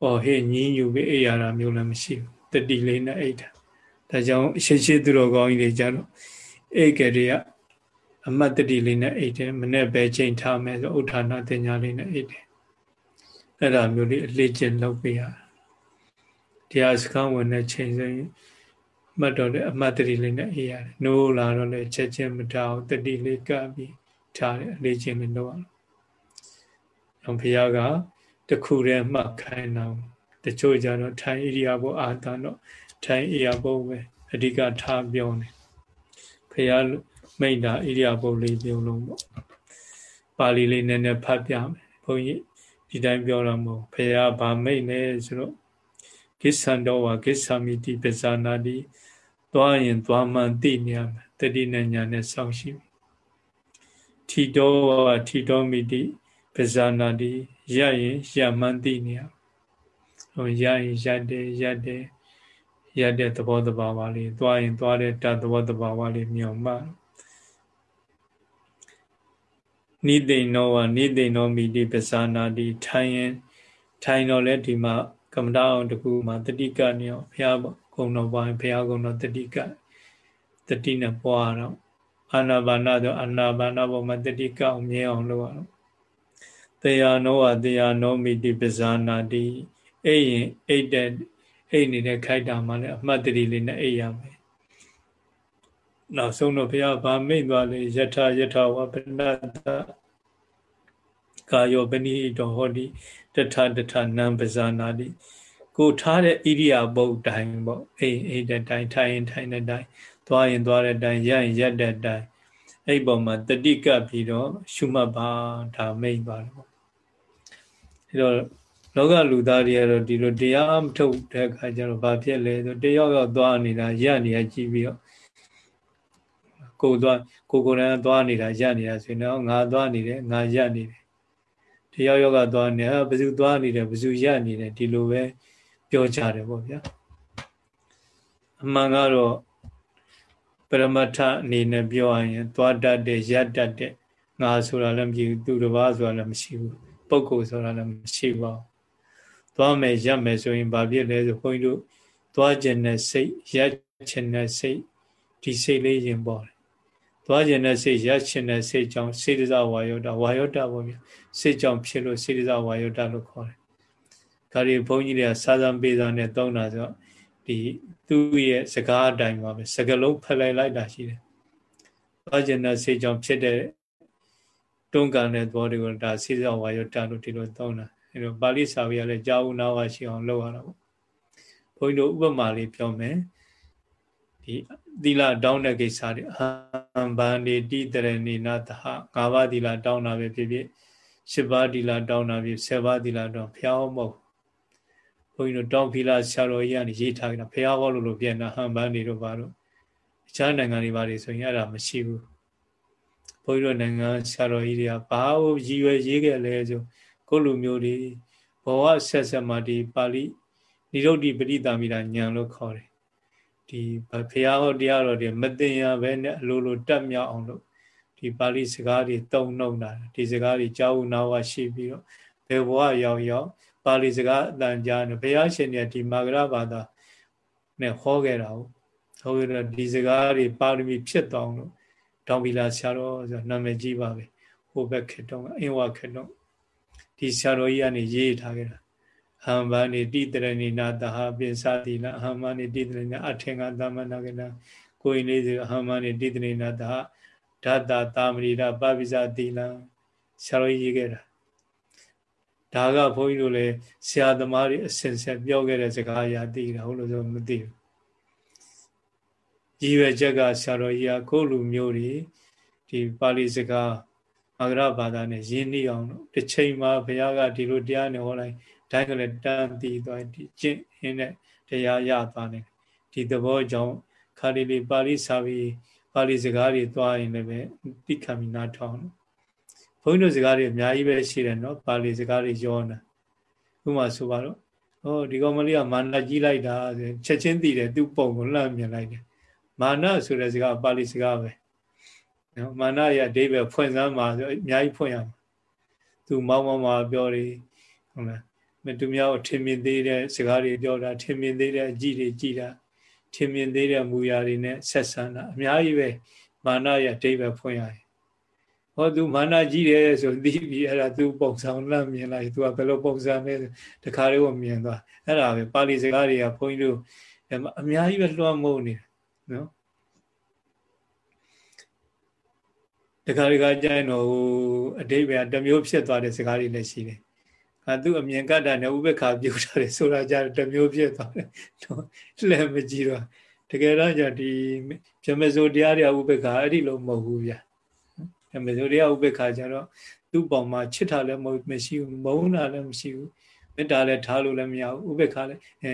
ဟောဟေ့ညင်းယူပြီးအိပ်ရတာမျိုးလည်းမရှိဘူးတတိလေးနဲ့အိပ်တာဒါကြောင့်ရှေ့ရှေ့သူတော်ကောင်းကြီးတွေကြတော့အိတ်ကလေးကအမတ်တတိလေးနဲ့အိတ်တယ်မနဲ့ပဲချိန်ထားမယ်ဆိုဥထာဏတင်ညာလေးနဲ့အိတ်တယ်အဲ့ဒါမျိုးလေးအလေးကျင့်လုပ်ပေးရတရားစကားဝင်တဲ့ချိန်ဆိုရင်မှတ်တော့တဲ့အမတ်တတိလေးနဲ့အိတ်ရတယ်နိုးလာတော့လည်းချက်ချင်းမထားအောင်တတိလေးကပ်ပြီးထားတယ်အလေးကျင့်လေးလုပ်အောင်။ဘုရားက တခုတည်းမှတ်ခိုင်းတော့တချို့ကြတော့ထိုင်ဣရိယာပုအာတန်တော့ထိုင်ဣရိယာပုပဲအဓိကထားပြောနေဘုရားမိန့်တာဣရိယာပုလေးပြုံးလုံးပေါ့ပါဠိလေးနည်းနည်းဖတ်ပြမယ်ဘုန်းကြီးဒီတိုင်းပြောတာမဟုတ်ဘုရားဗာမိန့်နေဆိုတော့ကိစ္ဆန္တောဝကိစ္ဆာမိတိပဇာနာတိသွားရင်သွားမှန်သိနေရမယ်တတိနဲ့ညာနဲ့စောင့်ရှိပြီထီတောဝထီတောမိတိပဇာနာတိ ရရင်ရမှန်းသိနေရဟိုရရင်ရက်တယ်ရက်တယ်ရက်တဲ့သဘောတဘာဝလေးသွားရင်သွားတဲ့တသဘောတဘာဝလေးမြောင်မှနိသိဏောဝနိသိဏောမိတိပဇာနာတိထိုင်ရင်ထိုင်တော့လဲဒီမှာကမ္မတာအောင်တကူမှာတတိကနေအောင်ဘုရားကုံတော်ပိုင်းဘုရားကုံတော်တတိကတတိနဲ့ပွားတော့အာနာပါနာတော့အာနာပါနာပေါ်မှာတတိကအောင်မြဲအောင်လုပ်ရအောင် တေယနောဝတေယနောမိတိပဇာနာတိအိတ်ရင်အိတ်တဲ့အိတ်နေတဲ့ခိုက်တာမှလည်းအမှတ်တရလေးနဲ့အိတ်ရမယ်နောက်ဆုံးတော့ဘုရားဗာမိတ်သွားလေယထာယထာဝပနတကာယောပနိတောဟောတိတထတထနံပဇာနာတိကိုထားတဲ့ဣရိယာပုတ်တိုင်းပေါ့အိတ်အိတ်တဲ့တိုင်းထိုင်ရင်ထိုင်တဲ့တိုင်းသွားရင်သွားတဲ့တိုင်းရရင်ရက်တဲ့တိုင်းအဲ့ပုံမှာတတိကပ်ပြီးတော့ရှုမှတ်ပါဒါမိတ်ပါတယ် ပေါ့အဲတော့လောကလူသားတွေကတော့ဒီလိုတရားမထုတ်တဲ့အခါကျတော့ဘာဖြစ်လဲဆိုတယောက်ယောက်သွားနေတာရနေရကြည့်ပြီးတော့ကိုသွားကိုကိုယ်တိုင်သွားနေတာရနေတာဆိုရင်တော့ငါသွားနေတယ်ငါရနေတယ်တယောက်ယောက်ကသွားနေဘယ်သူသွားနေတယ်ဘယ်သူရနေတယ်ဒီလိုပဲပြောကြတယ်ပေါ့ဗျာအမှန်ကတော့ပရမတ္ထအနေနဲ့ပြောရရင်သွားတတ်တဲ့ရတတ်တဲ့ငါဆိုတာလည်းမရှိဘူးသူတစ်ပါးဆိုတာလည်းမရှိဘူး ပုဂ္ဂိုလ်ဆိုတာလည်းမရှိပါဘူးသွားမယ်ရက်မယ်ဆိုရင်ဘာဖြစ်လဲဆိုခွန်ကြီးတို့သွားခြင်းနဲ့စိတ်ရက်ခြင်းနဲ့စိတ်ဒီစိတ်လေးရင်ပေါ်တယ်သွားခြင်းနဲ့စိတ်ရက်ခြင်းနဲ့စိတ်ကြောင့်စေတဇဝါယောတဝါယောတပေါ့ဗျစိတ်ကြောင့်ဖြစ်လို့စေတဇဝါယောတလို့ခေါ်တယ်ဒါတွေဘုန်းကြီးတွေကစာသံပေးစာနဲ့သုံးတာဆိုတော့ဒီသူ့ရဲ့စကားအတိုင်းပါပဲစကလုံးဖလှယ်လိုက်တာရှိတယ်သွားခြင်းနဲ့စိတ်ကြောင့်ဖြစ်တဲ့ တွန်းကန်တဲ့သဘောတွေကိုဒါစေတဇဝါယောတလို့ဒီလိုသုံးတာအဲတော့ပါဠိစာပေကလည်းကြာဦးနာဝရှိအောင်လုပ်ရတာပေါ့ဘုန်းကြီးတို့ဥပမာလေးပြောမယ်ဒီသီလတောင်းတဲ့ကိစ္စတွေအဟံဗန္ဒီတိတရဏိနာတဟ၅ပါးသီလတောင်းတာပဲဖြစ်ဖြစ်၈ပါးသီလတောင်းတာဖြစ်၁၀ပါးသီလတောင်းဖျားမဟုတ်ဘုန်းကြီးတို့တောင်းဖီလာဆရာတော်ကြီးကနေရေးထားကြတာဖျားဟောလို့လို့ပြန်တာဟံဗန္ဒီတို့ပါတော့တခြားနိုင်ငံတွေပါတွေဆိုရင်အဲ့ဒါမရှိဘူးဘုုန်းကြီးတို့နိုင်ငံဆရာတော်ကြီးတွေကဘာကိုရည်ရွယ်ရေးခဲ့လဲဆိုကိုလူမျိုးတွေဘဝဆက်ဆက်မှာဒီပါဠိနိရုဒ္ဓိပရိသမီတာညံလို့ခေါ်တယ်ဒီဘုရားဟောတရားတော်တွေမတင်ရပဲနဲ့အလိုလိုတက်မြောက်အောင်လို့ဒီပါဠိစကားတွေတုံနှုံတာဒီစကားတွေကြားဝနာဝရှိပြီးတော့ဘယ်ဘဝရောက်ရောက်ပါဠိစကားအတန်ကြားနေဘုရားရှင်ကဒီမာဂရဘာသာနဲ့ဟောခဲ့တာဟုတ်ဟုတ်ရဒီစကားတွေပါရမီဖြစ်တောင်းလို့ တောင်ပီလာဆရာတော်ဆိုနာမည်ကြီးပါပဲဟိုဘက်ခေတ္တကအင်းဝခေတ္တဒီဆရာတော်ကြီးကနေရေးထားခဲ့တာဟံဘာနေတိတရဏိနာတဟပိသတိနာဟံမနေတိတရဏအထင်ကသမဏကနာကိုရင်လေးစီဟံမနေတိတရဏတဟဓာတာတာမရိဒပပိစတိလံဆရာတော်ကြီးရေးခဲ့တာဒါကဘုန်းကြီးတို့လည်းဆရာသမားတွေအစဉ်ဆက်ပြောခဲ့တဲ့စကားအရာသိတာဟုတ်လို့ဆိုမသိဘူး ရည်ရွယ်ချက်ကဆရာတော်ကြီးကကိုယ်လူမျိုးတွေဒီပါဠိစကားမဂရဘာသာနဲ့ရင်းနှီးအောင်လို့တစ်ချိန်မှာဘုရားကဒီလိုတရားနဲ့ဟောလိုက်တိုင်းကလည်းတန်တည်သွားဒီကျင့်ရင်းနဲ့တရားရသွားတယ်ဒီသဘောကြောင့်ခါလီလီပါဠိစာပြီးပါဠိစကားတွေသွားရင်လည်းပဲတိခမီနာထောင်းဘုန်းကြီးတို့စကားတွေအများကြီးပဲရှိတယ်နော်ပါဠိစကားတွေရောတာဥမာဆိုပါတော့ဟောဒီကောင်မလေးကမာနကြီးလိုက်တာချက်ချင်းသိတယ်သူ့ပုံကိုလှမ်းမြင်လိုက်တယ် မာနဆိုတဲ့စကားပါဠိစကားပဲနော်မာနရဲ့အဓိပ္ပာယ်ဖွင့်စမ်းမှာဆိုအများကြီးဖွင့်ရမှာသူမောင်းမောင်းမှာပြောတယ်ဟုတ်လားမသူများကိုထင်မြင်သေးတဲ့စကားတွေပြောတာထင်မြင်သေးတဲ့အကြည့်တွေကြည့်တာထင်မြင်သေးတဲ့မူရာတွေနဲ့ဆက်ဆံတာအများကြီးပဲမာနရဲ့အဓိပ္ပာယ်ဖွင့်ရတယ်ဟောသူမာနကြီးတယ်ဆိုသိပြီအဲ့ဒါသူပုံစံလန့်မြင်လိုက်သူကဘယ်လိုပုံစံလဲတခါလေးကိုမြင်သွားအဲ့ဒါပဲပါဠိစကားတွေကဘုန်းကြီးတို့အများကြီးပဲလွှမ်းမိုးနေတယ် နော်တခါတခါကျရင်တော့ဟိုအတိပ္ပယ်တမျိုးဖြစ်သွားတဲ့စကားတွေလည်းရှိတယ်။အဲသူအမြင်ကတ္တာနဲ့ဥပ္ပခါပြုတ်ထားတယ်ဆိုတာကြတမျိုးဖြစ်သွားတယ်။လည်းမကြည့်တော့တကယ်တော့じゃဒီဗြဟ္မစိုးတရားတွေဥပ္ပခါအဲ့ဒီလိုမဟုတ်ဘူးဗျာ။ဗြဟ္မစိုးတရားဥပ္ပခါကျတော့သူ့ပေါ်မှာချစ်တာလည်းမဟုတ်မရှိဘူးမုန်းတာလည်းမရှိဘူးမေတ္တာလည်းထားလို့လည်းမရဘူးဥပ္ပခါလည်းအဲ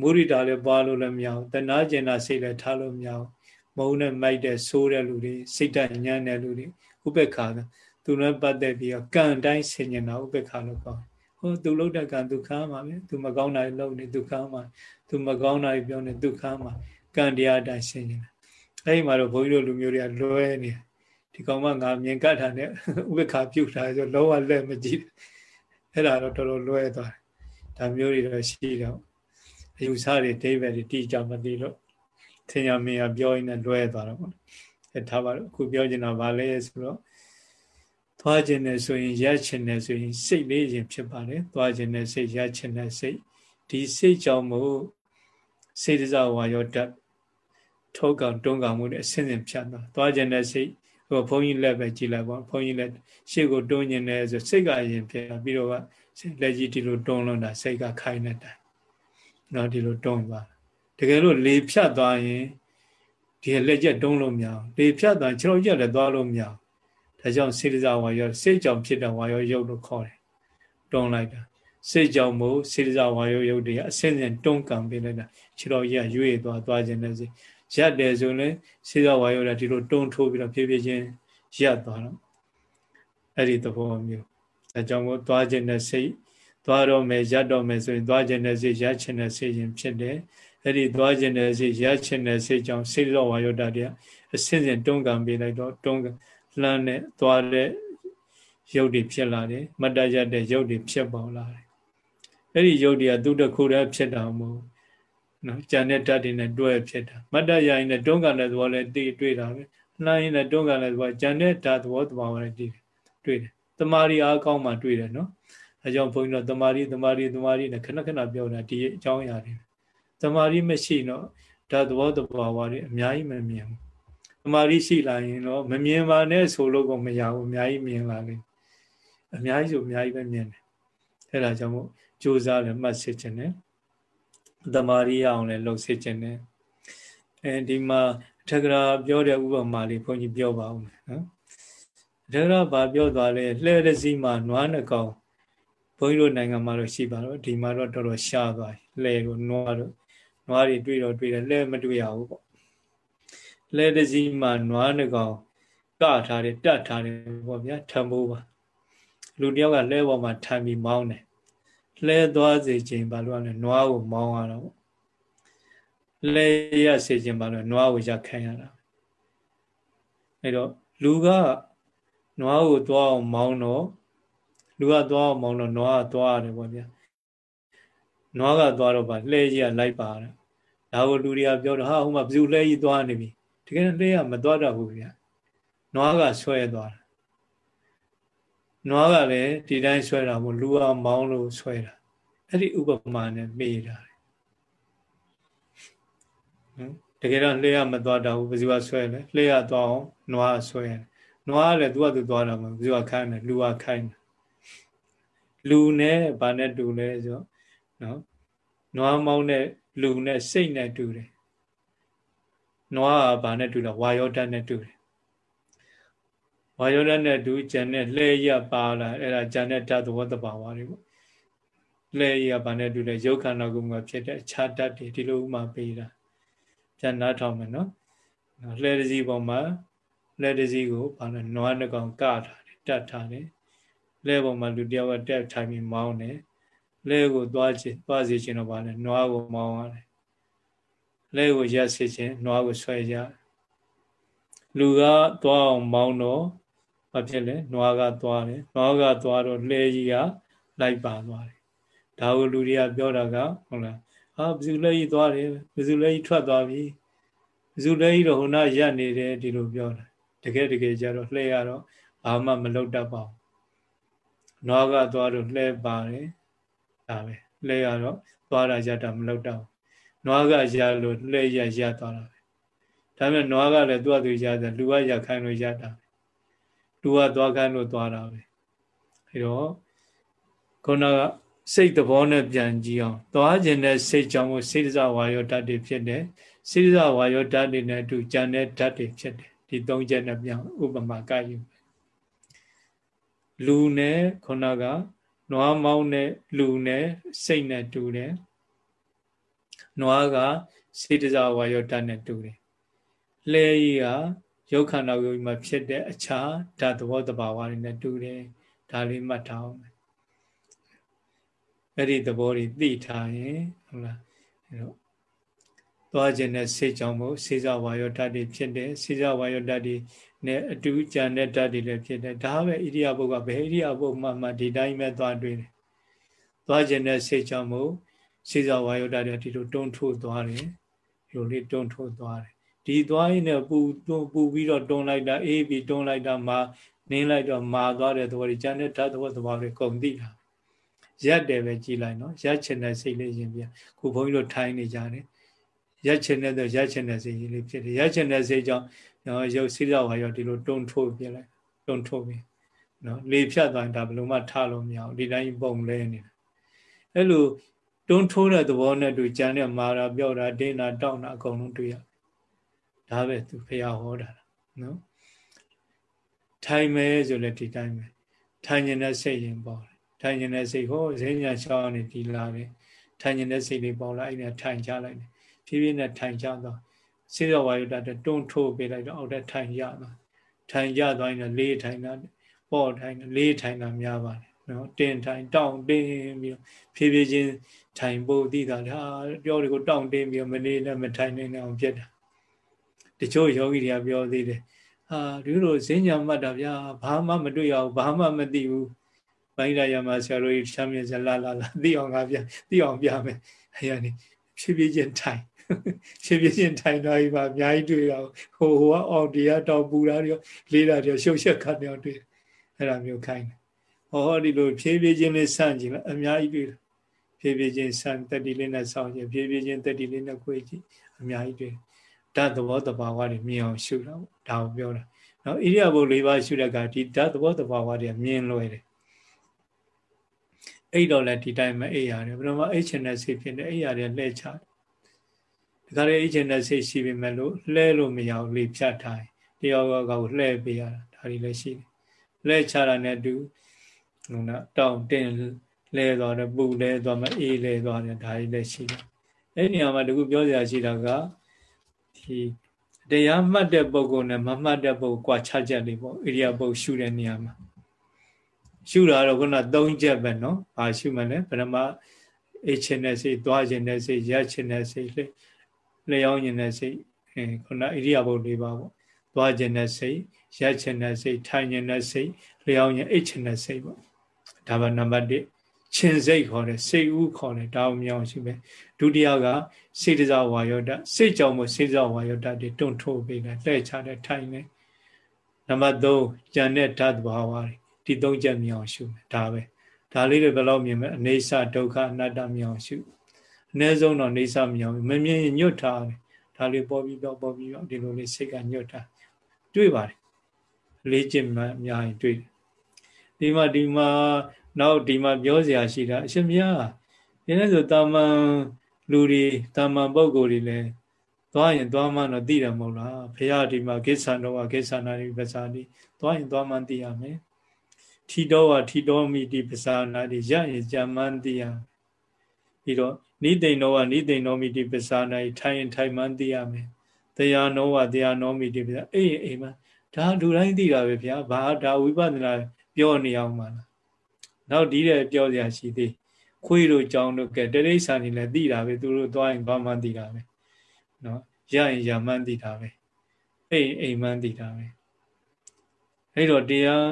မုရိတာလည်းပွားလို့လည်းမရဘူးတဏှာကျင်တာစိတ်လည်းထားလို့မရဘူးမုန်းနဲ့မိုက်တဲ့ဆိုးတဲ့လူတွေစိတ်ဓာတ်ညံ့တဲ့လူတွေဥပ္ပခါကသူနဲ့ပတ်သက်ပြီးတော့ကံတိုင်းဆင်ញင်တာဥပ္ပခါလို့ခေါ်ဟိုသူလှုပ်တဲ့ကံဒုက္ခမှာပဲသူမကောင်းတာလှုပ်နေဒုက္ခမှာသူမကောင်းတာပြောနေဒုက္ခမှာကံတရားတိုင်းဆင်ញင်တာအဲဒီမှာတော့ဘုန်းကြီးတို့လူမျိုးတွေကလွဲနေဒီကောင်မငါမြင်ကတ်တာနဲ့ဥပ္ပခါပြုတ်တာဆိုလောကလက်မကြည့်အဲ့ဒါတော့တော်တော်လွဲသွားတယ်ဒါမျိုးတွေတော့ရှိတော့ အယူဆတွေဒိဗယ်တွေတိကျမသိလို့ထင်ရမင်းကပြောရင်းနဲ့လွဲသွားတော့ပေါ့အဲထားပါတော့အခုပြောချင်တာဗာလဲဆိုတော့သွားခြင်းနဲ့ဆိုရင်ရခြင်းနဲ့ဆိုရင်စိတ်လေးရင်ဖြစ်ပါတယ်သွားခြင်းနဲ့စိတ်ရခြင်းနဲ့စိတ်ဒီစိတ်ကြောင့်မို့စေတဇဝါယောတတ်ထောကောင်တွန်းကောင်မှုနဲ့အစင်းစင်ဖြတ်သွားသွားခြင်းနဲ့စိတ်ဟိုဘုန်းကြီးလက်ပဲကြည်လိုက်ပါဘုန်းကြီးလက်ရှေ့ကိုတွန်းခြင်းနဲ့ဆိုစိတ်ကရင်ဖြစ်ပြီးတော့ကလက်ကြီးဒီလိုတွန်းလွန်တာစိတ်ကခိုင်းနေတာ နော်ဒီလိုတွန်းပါတကယ်လို့လေဖြတ်သွားရင်ဒီလက်ချက်တုံးလို့မရအောင်လေဖြတ်သွားခြေတော်ရက်လည်းသွားလို့မရအောင်ဒါကြောင့်စေတစာဝါယောစိတ်ကြောင့်ဖြစ်တဲ့ဝါယောရုပ်လို့ခေါ်တယ်တွန်းလိုက်တာစိတ်ကြောင့်မို့စေတစာဝါယောရုပ်တွေအစင်းစင်တွန်းကန်ပေးလိုက်တာခြေတော်ရက်ရွေ့သွားသွားခြင်းနဲ့စိရက်တယ်ဆိုရင်စေတစာဝါယောတွေဒီလိုတွန်းထိုးပြီးတော့ဖြည်းဖြည်းချင်းရက်သွားတော့အဲ့ဒီသဘောမျိုးဒါကြောင့်မို့သွားခြင်းနဲ့စိတ် သွားတော့မယ်ရက်တော့မယ်ဆိုရင်သွားခြင်းနဲ့စိတ်ရက်ခြင်းနဲ့စိတ်ရင်ဖြစ်တယ်အဲ့ဒီသွားခြင်းတဲ့စိတ်ရခြင်းတဲ့စိတ်ကြောင့်စိတ်တော်ဝါယောတတရားအစင်းစင်တွန်းကန်ပေးလိုက်တော့တွန်းလှမ်းနဲ့သွားတဲ့ရုပ်တွေဖြစ်လာတယ်မတ္တရတဲ့ရုပ်တွေဖြစ်ပေါ်လာတယ်အဲ့ဒီရုပ်တွေကသူ့တစ်ခုတည်းဖြစ်တာမဟုတ်နော်ကြံတဲ့ဓာတ်တွေနဲ့တွဲဖြစ်တာမတ္တရရင်နဲ့တွန်းကန်တဲ့သဘောလည်းတည်တွေ့တာပဲလှမ်းရင်နဲ့တွန်းကန်တဲ့သဘောကြံတဲ့ဓာတ်သဘောသဘောလည်းတည်တွေ့တယ်တမာရီအားကောင်းမှတွေ့တယ်နော် အဲကြောင့်ဘုန်းကြီးတို့တမာရီတမာရီတမာရီနဲ့ခဏခဏပြောတာဒီအကြောင်းအရာတွေတမာရီမရှိတော့ဒါသဘောတဘာဝတွေအများကြီးမမြင်ဘူးတမာရီရှိလာရင်တော့မမြင်ပါနဲ့ဆိုလို့ကိုမရဘူးအများကြီးမြင်လာလိမ့်အများကြီးဆိုအများကြီးပဲမြင်တယ်အဲဒါကြောင့်မို့ကြိုးစားလည်းမှတ်စစ်ခြင်းနဲ့တမာရီရအောင်လည်းလှုပ်စစ်ခြင်းနဲ့အဲဒီမှာထက္ကရာပြောတဲ့ဥပမာလေးဘုန်းကြီးပြောပါဦးမယ်နော်ထက္ကရာဘာပြောသွားလဲလှဲ့ရစီမှာနွားနှကောင် ဘုန်းကြီးတို့နိုင်ငံမှာတော့ရှိပါတော့ဒီမှာတော့တော်တော်ရှားသွားပြီလှဲ့ကိုနွားတို့နွားတွေတွေ့တော့တွေ့တယ်လဲမတွေ့ရဘူးပေါ့လဲတစည်းမှာနွားနှကောင်ကထားတယ်တတ်ထားတယ်ပေါ့ဗျာထံမိုးပါလူတယောက်ကလဲပေါ်မှာထိုင်ပြီးမောင်းတယ်လဲသွားစေခြင်းဘာလို့လဲနွားကိုမောင်းရတော့လဲရစေခြင်းဘာလို့နွားကိုရခိုင်းရတာအဲ့တော့လူကနွားကိုသွားအောင်မောင်းတော့ လူကသွားအောင်မောင်းတော့နွားကသွားရတယ်ပေါ့ဗျာနွားကသွားတော့ဗာလှဲကြီးကလိုက်ပါတာဒါကိုလူတွေကပြောတော့ဟာဟိုမှာဘယ်သူလှဲကြီးသွားနေပြီတကယ်လှဲကမသွားတော့ဘူးဗျာနွားကဆွဲသွားတာနွားကလည်းဒီတိုင်းဆွဲတာမို့လူကမောင်းလို့ဆွဲတာအဲ့ဒီဥပမာနဲ့မေးတာနော်တကယ်တော့လှည့်ရမသွားတော့ဘူးဘယ်သူကဆွဲလဲလှည့်ရသွားအောင်နွားဆွဲတယ်နွားကလည်းသူကသူသွားတာမဟုတ်ဘယ်သူကခိုင်းတယ်လူကခိုင်းတယ် လူနဲ့ဗာနဲ့တူလဲဆိုနော်နွားမောင်းတဲ့လူနဲ့စိတ်နဲ့တူတယ်နွားကဗာနဲ့တူတာဝါယောဓာတ်နဲ့တူတယ်ဝါယောဓာတ်နဲ့တူကျန်တဲ့လှဲရပါလာအဲ့ဒါကျန်တဲ့ဓာတ်သဘောတဘာဝတွေပေါ့လှဲရဗာနဲ့တူတဲ့ရုပ်ခန္ဓာကိုယ်မှာဖြစ်တဲ့အခြားဓာတ်တွေဒီလိုဥမာပေးတာပြန်နားထောင်မယ်နော်လှဲတစည်းပေါ်မှာလှဲတစည်းကိုဗာနဲ့နွားနှကောင်ကထားတယ်တတ်ထားတယ် လဲပေါ်မှာလူတယောက်ကတက်ထိုင်ပြီးမောင်းတယ်လဲကိုသွားချင်သွားစီချင်တော့ဗာလဲနွားကိုမောင်းရတယ်လဲကိုရက်စီချင်နွားကိုဆွဲကြလူကသွားအောင်မောင်းတော့ဘာဖြစ်လဲနွားကသွားတယ်နွားကသွားတော့လှဲကြီးကလိုက်ပါသွားတယ်ဒါကိုလူတွေကပြောတာကဟုတ်လားဟာဘယ်သူလဲကြီးသွားတယ်ဘယ်သူလဲကြီးထွက်သွားပြီဘယ်သူလဲကြီးတော့ဟိုနာရက်နေတယ်ဒီလိုပြောတာတကယ်တကယ်ကြတော့လှဲရတော့ဘာမှမလုပ်တတ်ပါဘူး နွားကသွားတော့လှဲပါတယ်ဒါပဲလှဲရတော့သွားတာရတာမလုပ်တော့နွားကရလို့လှဲရရသွားတာပဲဒါပေမဲ့နွားကလည်းသူ့အတူရတယ်လူကရခိုင်းလို့ရတာလူကသွားခိုင်းလို့သွားတာပဲအဲတော့ခုနကစိတ်သဘောနဲ့ပြန်ကြည့်အောင်သွားခြင်းတဲ့စိတ်ကြောင့်စိတ်စဝါယောဓာတ်တွေဖြစ်တယ်စိတ်စဝါယောဓာတ်တွေနဲ့အတူကြံတဲ့ဓာတ်တွေဖြစ်တယ်ဒီသုံးချက်နဲ့ပြန်ဥပမာကယူ လူနဲ့ခုနကနွားမောင်းနဲ့လူနဲ့စိတ်နဲ့တူတယ်နွားကစေတဇဝါယောဓာတ်နဲ့တူတယ်လှဲကြီးကရုပ်ခန္ဓာကိုယ်မှာဖြစ်တဲ့အခြားဓာတ်သဘောတဘာဝတွေနဲ့တူတယ်ဒါလေးမှတ်ထားအောင်အဲ့ဒီသဘောတွေသိထားရင်ဟုတ်လားအဲ့တော့သွားခြင်းနဲ့ဆေးကြောင့်မို့ဆေးစဝါယောဓာတ်တွေဖြစ်တယ်ဆေးစဝါယောဓာတ်တွေ နဲ့အတူကြံတဲ့ဓာတ်တွေလည်းဖြစ်တယ်ဒါပဲဣရိယာပုတ်ကဘယ်ဣရိယာပုတ်မှမှဒီတိုင်းပဲသွားတွေ့တယ်သွားခြင်းနဲ့ဆေးကြောင့်မို့ဆေးစဝါယောဓာတ်တွေဒီလိုတွန်းထိုးသွားတယ်ဒီလိုလေးတွန်းထိုးသွားတယ်ဒီသွားရင်လည်းပူပူပြီးတော့တွန်းလိုက်တာအေးပြီးတွန်းလိုက်တာမာနင်းလိုက်တော့မာသွားတဲ့သဘောတွေကျန်တဲ့ဓာတ်သဘောသဘောတွေကုန်သိတာရက်တယ်ပဲကြည်လိုက်နော်ရက်ချင်တဲ့စိတ်လေးရင်ပြခုဘုန်းကြီးတို့ထိုင်းနေကြတယ်ရက်ချင်တဲ့ရက်ချင်တဲ့စိတ်လေးဖြစ်တယ်ရက်ချင်တဲ့စိတ်ကြောင့် နော်ရုပ်စိရောက်ဟာရောဒီလိုတွန်းထိုးပြလိုက်တွန်းထိုးပြီးနော်လေဖြတ်သွားရင်ဒါဘယ်လိုမှထားလို့မရဘူးဒီတိုင်းပုံလဲနေတာအဲ့လိုတွန်းထိုးတဲ့သဘောနဲ့တူကြံတဲ့မာရာပြောတာဒိနာတောက်တာအကုန်လုံးတွေ့ရဒါပဲသူဖះဟောတာနော်ထိုင်မယ်ဆိုလည်းဒီတိုင်းပဲထိုင်နေတဲ့စိတ်ရင်ပေါ့ထိုင်နေတဲ့စိတ်ဟောဈဉ္ညာရှောင်းနေဒီလာတယ်ထိုင်နေတဲ့စိတ်လေးပေါ်လာအဲ့ဒါထိုင်ချလိုက်တယ်ဖြည်းဖြည်းနဲ့ထိုင်ချတော့ စေရဝါယုတတ်တွန်းထိုးပေးလိုက်တော့အောက်ထထိုင်ရသွားထိုင်ရသွားရင်လေးထိုင်တာပေါ့ထိုင်လေးထိုင်တာများပါတယ်နော်တင်ထိုင်တောင့်တင်းပြီးဖြည်းဖြည်းချင်းထိုင်ဖို့သိတာဟာပြောတွေကိုတောင့်တင်းပြီးမနေနဲ့မထိုင်နေအောင်ဖြစ်တာတချို့ယောဂီတွေကပြောသေးတယ်ဟာဒီလိုဈဉ္ညာမှတ်တာဗျာဘာမှမတွေ့ရဘူးဘာမှမသိဘူးဘိုင်းရရမှာဆရာတို့ချမ်းမြေစလာလာလာသိအောင်ငါပြသိအောင်ပြမယ်အဲရနေဖြည်းဖြည်းချင်းထိုင် ဖြည်းဖြည်းချင်းထိုင်သွားပြီပါအများကြီးတွေ့တော့ဟိုဟိုကအော်ဒီကတောက်ပူတာတွေလေးတာတွေရှုပ်ရှက်ခတ်နေအောင်တွေ့အဲ့ဒါမျိုးခိုင်းတယ်ဟောဒီလိုဖြည်းဖြည်းချင်းလေးဆန့်ကြည့်လိုက်အများကြီးတွေ့တယ်ဖြည်းဖြည်းချင်းဆန့်တက်တီလေးနဲ့ဆောင်းကြည့်ဖြည်းဖြည်းချင်းတက်တီလေးနဲ့ခွေးကြည့်အများကြီးတွေ့ဓာတ်သဘောတဘာဝတွေမြင်အောင်ရှုတာဒါကိုပြောတာနော်ဣရိယာပုတ်၄ပါးရှုတဲ့ကဒီဓာတ်သဘောတဘာဝတွေမြင်လွယ်တယ်အဲ့တော့လည်းဒီတိုင်းမအိပ်ရတယ်ဘယ်တော့မှအိပ်ချင်တဲ့စိတ်ဖြစ်နေအိပ်ရတယ်လှဲ့ချတယ် ဒါကြတဲ့အိပ်ချင်တဲ့စိတ်ရှိပေမဲ့လို့လှဲလို့မရဘူးလေဖြတ်ထားတယောက်ကကိုလှဲ့ပေးရတာဒါတွေလည်းရှိတယ်လှဲ့ချတာနဲ့တူဟိုနော်တောင်းတင်းလဲသွားတယ်ပူလဲသွားမှအေးလဲသွားတယ်ဒါတွေလည်းရှိတယ်အဲ့ဒီနေရာမှာတခုပြောစရာရှိတာကဒီတရားမှတ်တဲ့ပုဂ္ဂိုလ်နဲ့မမှတ်တဲ့ပုဂ္ဂိုလ်ကွာခြားချက်လေးပေါ့ဣရိယာပုတ်ရှုတဲ့နေရာမှာရှုတာတော့ခုန၃ချက်ပဲနော်။ဘာရှုမလဲပထမအိတ်ချင်တဲ့စိတ်သွားခြင်းတဲ့စိတ်ရက်ချင်တဲ့စိတ်လျှော င်းခြင်းတဲ့စိတ်အဲခုနဣရိယာပုတ်၄ပါးပေါ့။သွားခြင်းတဲ့စိတ်ရက်ချင်တဲ့စိတ်ထိုင်ခြင်းတဲ့စိတ်လျှောင်းခြင်းအိတ်ချင်တဲ့စိတ်ပေါ့။ဒါပါနံပါတ်1ချင်းစိတ်ခေါ်တယ်စိတ်ဥခေါ်တယ်ဒါအောင်မြောင်ရှိပဲဒုတိယကစေတဇဝါယောဒစိတ်ကြောင့်မို့စေတဇဝါယောဒတွေတွန့်ထိုးပေးတယ်လှည့်ချတယ်ထိုင်တယ်နံပါတ်3ကြံတဲ့ဓာတ်ဘာဝတွေဒီသုံးချက်မြင်အောင်ရှုမယ်ဒါပဲဒါလေးတွေဘယ်လောက်မြင်မလဲအနေဆဒုက္ခအနတ္တမြင်အောင်ရှု အနည်းဆုံးတော့နေဆမြင်အောင်မမြင်ညွတ်ထားတယ်ဒါလေးပေါ်ပြီးတော့ပေါ်ပြီးတော့ဒီလိုလေးစိတ်ကညွတ်ထားတွေ့ပါတယ်လေးကျင့်မှများရင်တွေ့တယ်ဒီမှာဒီမှာနောက်ဒီမှာပြောစရာရှိတာအရှင်မြတ်ဒီနေ့ဆိုတာမန်လူတွေတာမန်ပုဂ္ဂိုလ်တွေလည်းသွားရင်သွားမှတော့သိတယ်မဟုတ်လားဘုရားဒီမှာကိစ္ဆန်တော်ကကိစ္ဆန္နာတိပဇာတိသွားရင်သွားမှသိရမယ်ထီတော်ကထီတော်မိတိပဇာနာတိရရင်ကြံမှန်းသိရပြီးတော့ နိသိဏောကနိသိဏောမိတိပဇာနာတိထိုင်ရင်ထိုင်မှန်းသိရမယ်တရားနောကတရားနောမိတိပဇာအေးအေးမှဒါလူတိုင်းသိတာပဲဗျာဘာဒါဝိပဿနာပြောနေအောင်ပါလားနောက်ဒီတဲ့ပြောစရာရှိသေးခွေးတို့ကြောင်တို့ကတရိษံနေလည်းသိတာပဲသူတို့သွားရင်ဘာမှသိတာပဲနော်ရရင်ရမှန်းသိတာပဲအိမ်အိမ်မှန်းသိတာပဲအဲ့တော့တရား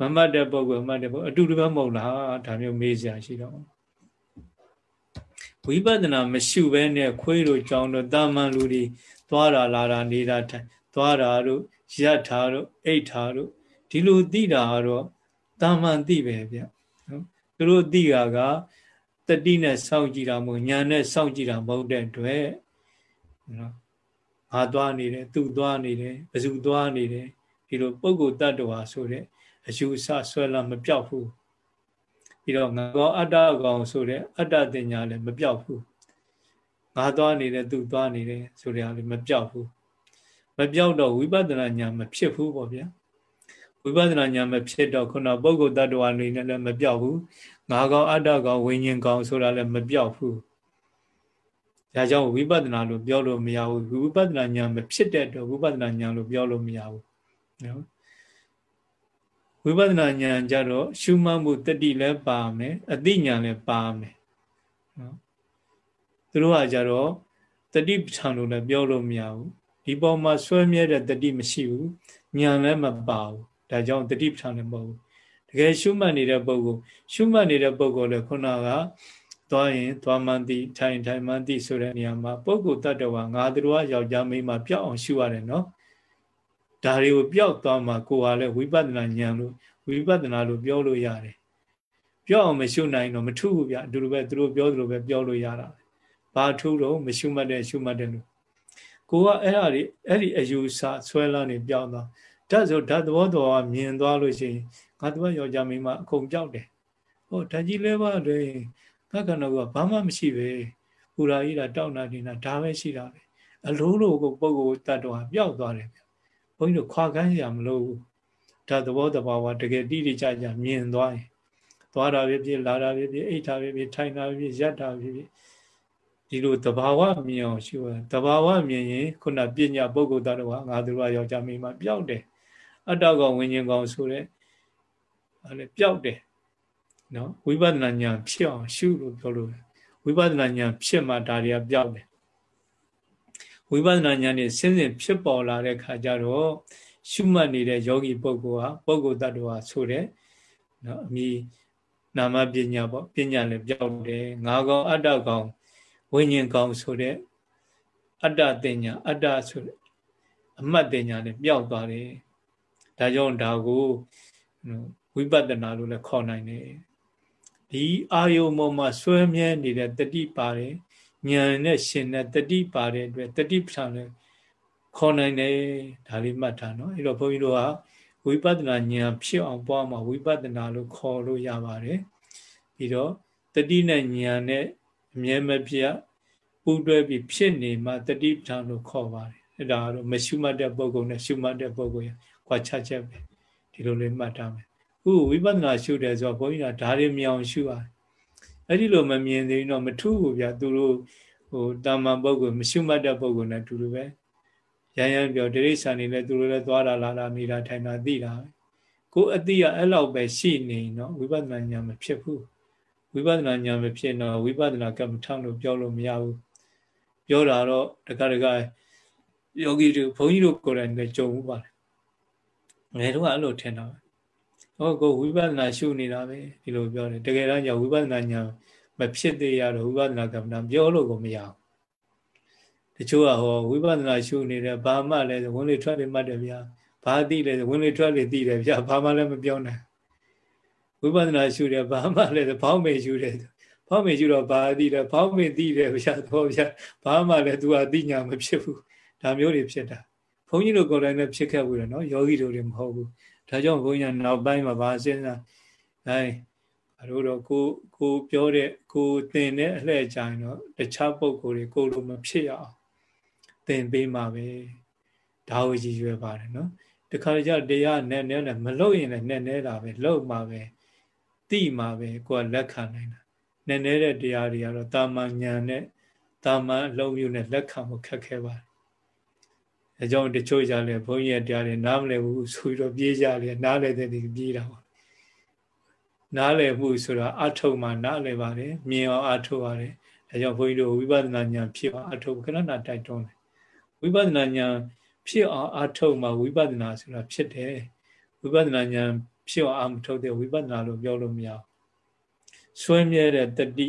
မမှတ်တဲ့ပုဂ္ဂိုလ်မှတ်တဲ့ပုဂ္ဂိုလ်အတူတူပဲမဟုတ်လားဒါမျိုးမေးစရာရှိတော့ ဝိပဿနာမရှိဘဲနဲ့ခွေးတို့ကြောင်တို့တာမန်လူတွေသွားတာလာတာနေတာထိုင်သွားတာတို့ရက်တာတို့အိတ်တာတို့ဒီလိုသိတာကတော့တာမန်သိပဲဗျနော်သူတို့သိတာကတတိနဲ့စောင့်ကြည့်တာမဟုတ်ညာနဲ့စောင့်ကြည့်တာမဟုတ်တဲ့အတွက်နော်ငါသွားနေတယ်သူသွားနေတယ်ဘယ်သူသွားနေတယ်ဒီလိုပုဂ္ဂိုလ်တ attva ဆိုတဲ့အယူဆဆွဲလာမပြောက်ဘူး ပြီးတော့ငါကောအတ္တကောင်ဆိုတဲ့အတ္တတင်ညာလည်းမပြောက်ဘူးငါသွားနေတယ်သူသွားနေတယ်ဆိုတဲ့အလည်းမပြောက်ဘူးမပြောက်တော့ဝိပဿနာညာမဖြစ်ဘူးပေါ့ဗျာဝိပဿနာညာမဖြစ်တော့ခုနပုဂ္ဂိုလ်တ attva နေနဲ့လည်းမပြောက်ဘူးငါကောင်အတ္တကောင်ဝိညာဉ်ကောင်ဆိုတာလည်းမပြောက်ဘူးဒါကြောင့်ဝိပဿနာလို့ပြောလို့မရဘူးဝိပဿနာဉာဏ်မဖြစ်တဲ့အတွက်ဝိပဿနာဉာဏ်လို့ပြောလို့မရဘူးနော် ဝိပဿနာဉာဏ်ကြတော့ရှုမှတ်မှုတတိလည်းပါမယ်အသိဉာဏ်လည်းပါမယ်နော်သူတို့ကကြတော့တတိပဋ္ဌာန်လို့လည်းပြောလို့မရဘူးဒီပေါ်မှာဆွဲမြဲတဲ့တတိမရှိဘူးဉာဏ်လည်းမပါဘူးဒါကြောင့်တတိပဋ္ဌာန်လည်းမဟုတ်ဘူးတကယ်ရှုမှတ်နေတဲ့ပုဂ္ဂိုလ်ရှုမှတ်နေတဲ့ပုဂ္ဂိုလ်လည်းခုနကသွားရင်သွားမှန်းသိထိုင်ထိုင်မှန်းသိဆိုတဲ့နေရာမှာပုဂ္ဂိုလ်တ attva ငါတို့ကယောက်ျားမိန်းမပြောက်အောင်ရှုရတယ်နော် ဒါတွေကိုပျောက်သွားမှကိုယ်ဟာလည်းဝိပဿနာဉာဏ်လို့ဝိပဿနာလို့ပြောလို့ရတယ်ပျောက်အောင်မရှုနိုင်တော့မထုဘူးဗျအတူတူပဲသူတို့ပြောသလိုပဲပြောလို့ရတာဘာထုတော့မရှုမှတ်တဲ့ရှုမှတ်တဲ့လို့ကိုကအဲ့ဒါတွေအဲ့ဒီအယူဆဆွဲလန်းနေပြောင်းသွားဓာတ်ဆိုဓာတ်သဘောတော်ကမြင်သွားလို့ရှိရင်ငါတို့ကယောက်ျားမိန်းမအကုန်ပြောက်တယ်ဟောဓာတ်ကြီးလဲပါလေသက္ကနာကဘာမှမရှိပဲပူရာကြီးတာတောက်နာနေတာဒါပဲရှိတာပဲအလုံးလို့ကိုပုဂ္ဂိုလ်တ attva ပျောက်သွားတယ်ဗျ ဘုန်းကြီးတို့ခွာကန်းရမလို့ဒါသဘောတဘာဝတကယ်တိတိကျကျမြင်သွားရင်သွားတာပဲဖြစ်လာတာပဲဖြစ်အိတ်တာပဲဖြစ်ထိုင်တာပဲဖြစ်ရက်တာပဲဖြစ်ဒီလိုတဘာဝမြင်အောင်ရှုရတဘာဝမြင်ရင်ခုနပညာပုဂ္ဂိုလ်တ attva ငါတို့ကယောက်ျားမိန်းမပျောက်တယ်အတ္တကောင်ဝิญဉ်ကောင်ဆိုတဲ့အဲ့လေပျောက်တယ်နော်ဝိပဿနာဉာဏ်ဖြစ်အောင်ရှုလို့ပြောလို့ဝိပဿနာဉာဏ်ဖြစ်မှဒါတွေကပြောက်တယ် ဝိပဿနာဉာဏ်နဲ့စဉ်စဉ်ဖြစ်ပေါ်လာတဲ့ခါကျတော့ရှုမှတ်နေတဲ့ယောဂီပုဂ္ဂိုလ်ဟာပုဂ္ဂိုလ်တ attva ဆိုတဲ့နော်အမိနာမပညာပေါ့ပညာလည်းပြောက်တယ်ငါကောင်အတ္တကောင်ဝိညာဉ်ကောင်ဆိုတဲ့အတ္တတင်ညာအတ္တဆိုတဲ့အမှတ်တင်ညာလည်းပြောက်သွားတယ်ဒါကြောင့်ဒါကိုဝိပဿနာလို့လည်းခေါ်နိုင်တယ်ဒီအာယုံပေါ်မှာဆွဲမြဲနေတဲ့တတိပါတယ် ဉာဏ်နဲ့ရှင်တဲ့တတိပါတဲ့အတွက်တတိပဋ္ဌာန်လည်းခေါ်နိုင်တယ်ဒါလေးမှတ်ထားနော်အဲ့တော့ဘုန်းကြီးတို့ကဝိပဿနာဉာဏ်ဖြစ်အောင်ပွားမှာဝိပဿနာလို့ခေါ်လို့ရပါတယ်ပြီးတော့တတိနဲ့ဉာဏ်နဲ့အမြဲမပြတ်ပူးတွဲပြီးဖြစ်နေမှတတိပဋ္ဌာန်လို့ခေါ်ပါတယ်အဲ့ဒါကတော့မရှုမှတ်တဲ့ပုဂ္ဂိုလ်နဲ့ရှုမှတ်တဲ့ပုဂ္ဂိုလ်ရခွာချချက်ပဲဒီလိုလေးမှတ်ထားမယ်ခုဝိပဿနာရှုတယ်ဆိုတော့ဘုန်းကြီးကဓာရီမြောင်ရှုရတယ် အဲ့ဒီလိုမမြင်သေးတော့မထူးဘူးဗျာသူတို့ဟိုတာမန်ပုဂ္ဂိုလ်မရှုမှတ်တဲ့ပုဂ္ဂိုလ်နဲ့တူတူပဲရမ်းရမ်းပြောဒိဋ္ဌိဆန်နေလဲသူတို့လည်းသွားတာလာတာနေတာထိုင်တာသိတာကိုအတိကအဲ့လောက်ပဲရှိနေနော်ဝိပဿနာဉာဏ်မဖြစ်ဘူးဝိပဿနာဉာဏ်မဖြစ်တော့ဝိပဿနာကမ္မထံလို့ပြောလို့မရဘူးပြောတာတော့တခါတခါယောဂီတို့ဘုန်းကြီးတို့ကိုယ်တိုင်လည်းကြုံဘူးပါတယ်ငယ်တော့အဲ့လိုထင်တာပဲ ဟောကိုဝိပဿနာရှုနေတာပဲဒီလိုပြောတယ်တကယ်တော့ညဝိပဿနာညာမဖြစ်သေးရတော့ဝိပဿနာကမ္မနာပြောလို့ကိုမရဘူးတချို့ကဟောဝိပဿနာရှုနေတယ်ဘာမှလည်းဝင်လေထွက်လေမှတ်တယ်ဗျာဘာသိလဲဝင်လေထွက်လေသိတယ်ဗျာဘာမှလည်းမပြောနိုင်ဝိပဿနာရှုတယ်ဘာမှလည်းဘောင်းမေရှုတယ်ဘောင်းမေရှုတော့ဘာသိတယ်ဘောင်းမေသိတယ်ဗျာတော့ဗျာဘာမှလည်း तू အသိညာမဖြစ်ဘူးဒါမျိုးတွေဖြစ်တာဘုန်းကြီးတို့ကိုယ်တိုင်လည်းဖြစ်ခဲ့ဘူးလေနော်ယောဂီတို့တွေမဟုတ်ဘူး ဒါကြောင့်ဘုန်းကြီးကနောက်ပိုင်းမှာဘာစဉ်းစားအဲအတို့တော့ကိုကိုပြောတဲ့ကိုသင်တဲ့အလှည့်ကြရင်တော့တခြားပုံကိုယ်တွေကိုလိုမဖြစ်ရအောင်သင်ပေးမှာပဲဒါကိုရည်ရွယ်ပါတယ်နော်တခါကြတရားနဲ့နဲ့နဲ့မလို့ရင်လည်းနဲ့နဲ့တာပဲလို့မှာပဲတိမှာပဲကိုကလက်ခံနိုင်တာနဲ့နဲ့တဲ့တရားတွေကတော့တာမန်ညာနဲ့တာမန်အလုံးမျိုးနဲ့လက်ခံဖို့ခက်ခဲပါတယ် အဲကြောင့်တချို့ကြလဲဘုန်းကြီးရဲ့တရားတွေနားမလည်ဘူးဆိုပြီးတော့ပြေးကြတယ်နားလည်တဲ့တွေပြေးတာပါနားလည်မှုဆိုတာအထုံမှနားလည်ပါတယ်မြင်အောင်အထုံပါတယ်အဲကြောင့်ဘုန်းကြီးတို့ဝိပဿနာဉာဏ်ဖြစ်အောင်အထုံခဏနာတိုက်တွန်းတယ်ဝိပဿနာဉာဏ်ဖြစ်အောင်အထုံမှဝိပဿနာဆိုတာဖြစ်တယ်ဝိပဿနာဉာဏ်ဖြစ်အောင်အမထုတ်တဲ့ဝိပဿနာလို့ပြောလို့မရဘူးဆွဲမြဲတဲ့တတိ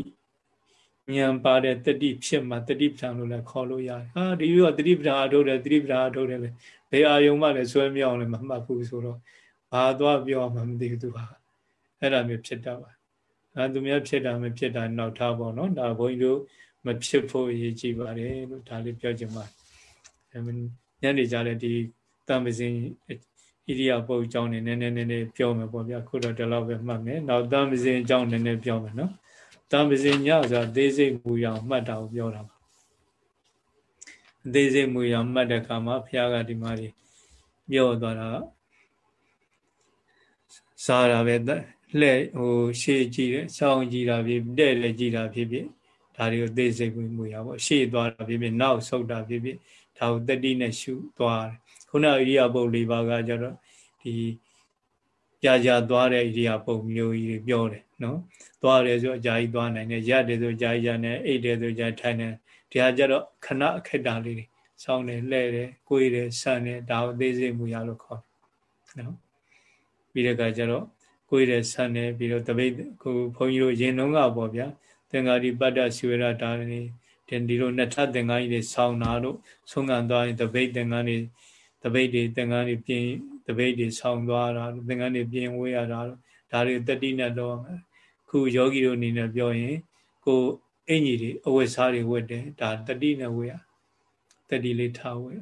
ဉာဏ်ပါတဲ့တတိဖြစ်မှတတိပဋ္ဌာန်လို့လည်းခေါ်လို့ရတယ်ဟာဒီလိုကတတိပဋ္ဌာန်အထုတ်တယ်တတိပဋ္ဌာန်အထုတ်တယ်လေဘယ်အာယုံမှလည်းဆွဲမြောင်းလည်းမမှတ်ဘူးဆိုတော့ဘာသွားပြောမှမသိဘူးသူဟာအဲ့ဒါမျိုးဖြစ်တတ်ပါအဲသူများဖြစ်တာမဖြစ်တာနောက်ထားပေါ့နော်ဒါဘုန်းကြီးတို့မဖြစ်ဖို့အရေးကြီးပါတယ်လို့ဒါလေးပြောချင်ပါတယ်ညနေကြတဲ့ဒီတံပစင်ဣရိယာပုတ်အကြောင်းနေနည်းနည်းနည်းနည်းပြောမယ်ပေါ့ဗျာခုတော့ဒီလောက်ပဲမှတ်မယ်နောက်တံပစင်အကြောင်းနည်းနည်းပြောမယ်နော် တံပစင်ညဆိုတာသေးစိတ်မူရအောင်မှတ်တာကိုပြောတာပါသေးစိတ်မူရအောင်မှတ်တဲ့အခါမှာဘုရားကဒီမှာပြောသွားတာစားတာပဲလှဲ့ဟိုရှေ့ကြည့်တယ်စောင်းကြည့်တာဖြစ်တဲ့လည်းကြည့်တာဖြစ်ဖြစ်ဒါတွေကိုသိစိတ်ဝင်မှုရပါရှေ့သွားတာဖြစ်ဖြစ်နောက်ဆုတ်တာဖြစ်ဖြစ်ဒါကိုတတိနဲ့ရှုသွားတယ်ခုနဣရိယာပုတ်၄ပါးကကြတော့ဒီကြာကြာသွားတဲ့ဣရိယာပုတ်မျိုးကြီးပြောတယ် နော်သွားတယ်ဆိုအကြာကြီးသွားနိုင်တယ်ရက်တယ်ဆိုအကြာကြီးရနေအိတ်တယ်ဆိုအကြာထိုင်တယ်ဒီဟာကြတော့ခဏအခက်တာလေးတွေစောင်းတယ်လှဲ့တယ်ကိုယ်တယ်ဆန်တယ်ဒါကိုသိစိတ်မှုရလို့ခေါ်တယ်နော်ပြီးတဲ့အခါကျတော့ကိုယ်ရဆန်နေပြီးတော့တပိတ်ကိုဘုန်းကြီးတို့ရင်လုံးကပေါ့ဗျာသင်္ဃာတိပတ္တဆွေရတာနေတင်ဒီလိုနှစ်ထပ်သင်္ဃာကြီးတွေဆောင်းတာတို့ဆုံးခံသွားရင်တပိတ်သင်္ဃာတွေတပိတ်တွေသင်္ဃာတွေပြင်တပိတ်တွေဆောင်းသွားတာသင်္ဃာတွေပြင်ဝေးရတာတို့ဒါတွေတတိနဲ့တော့ ခုယောဂီတို့အနေနဲ့ပြောရင် ကိုအင်ကြီးတွေအဝတ်စားတွေဝတ်တယ်ဒါတတိနဲ့ဝေးရတတိလေးထားဝေး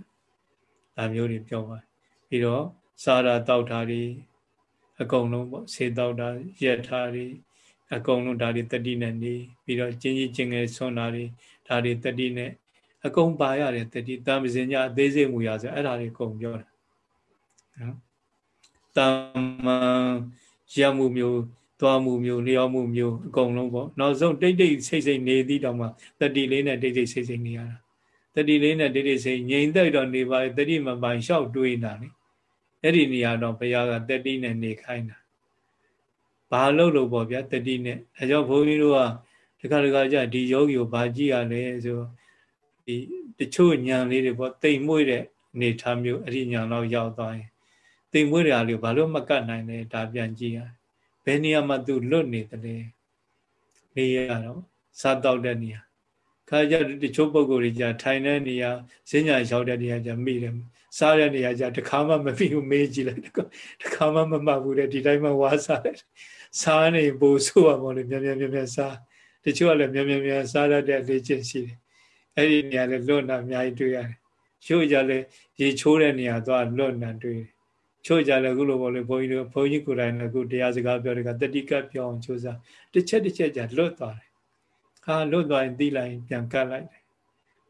ဒါမျိုးတွေပြောပါပြီးတော့စားတာတောက်တာတွေအကုန်လုံးပေါ့ဆေးတောက်တာရက်ထားတွေအကုန်လုံးဒါတွေတတိနဲ့နေပြီးတော့ကျင်းကြီးကျင်ငယ်ဆွမ်းတာတွေဒါတွေတတိနဲ့အကုန်ပါရတယ်တတိတမစင်ညာအသေးစိတ်မူရဆိုအဲ့ဒါတွေအကုန်ပြောတာနော်တမန်ရမှုမျိုး သွားမှုမျိုးလျောမှုမျိုးအကုန်လုံးပေါ့နောက်ဆုံးတိတ်တိတ်ဆိတ်ဆိတ်နေသည့်တောင်မှတတိလေးနဲ့တိတ်တိတ်ဆိတ်ဆိတ်နေရတာတတိလေးနဲ့တိတ်တိတ်ဆိတ်ငြိမ်သက်တော့နေပါတတိမပိုင်လျှောက်တွေးတာလေအဲ့ဒီနေရာတော့ဘုရားကတတိနဲ့နေခိုင်းတာဘာလို့လို့ပေါ့ဗျာတတိနဲ့အဲကြောင့်ဘုန်းကြီးတို့ကတခါတခါကြဒီယောဂီကိုဘာကြည့်ရလဲဆိုဒီတချို့ညံလေးတွေပေါ့တိမ်မွေ့တဲ့အနေထားမျိုးအဲ့ဒီညံတော့ရောက်သွားရင်တိမ်မွေ့တဲ့အားလေးဘာလို့မကတ်နိုင်လဲဒါပြန်ကြည့်ရ ဘယ်နေရာမှာသူလွတ်နေတယ်နေရတော့စားတော့တဲ့နေရာခါကြတချို့ပုံကိုယ်တွေကြာထိုင်တဲ့နေရာဈဉ္ညာရောက်တဲ့နေရာကြာမိတယ်စားတဲ့နေရာကြာတခါမှမပြီးဘူးမေးကြည့်လိုက်တခါမှမမှတ်ဘူးတဲ့ဒီတိုင်းမှဝါစားတယ်စားနေဖို့ဆိုပါမို့လို့မြန်မြန်မြန်မြန်စားတချို့ကလည်းမြန်မြန်မြန်စားတတ်တဲ့လေ့ကျင့်ရှိတယ်အဲ့ဒီနေရာလည်းလွတ်နာအများကြီးတွေ့ရတယ်ရုပ်ကြလည်းရေချိုးတဲ့နေရာသွားလွတ်နာတွေ့တယ် ချို့ကြလည်းအခုလိုပေါ့လေဘုန်းကြီးတို့ဘုန်းကြီးကိုယ်တိုင်လည်းအခုတရားစကားပြောတဲ့ကတတိကပြောအောင်ကြိုးစားတစ်ချက်တစ်ချက်ကြလွတ်သွားတယ်ဟာလွတ်သွားရင်သိလိုက်ပြန်ကတ်လိုက်တယ်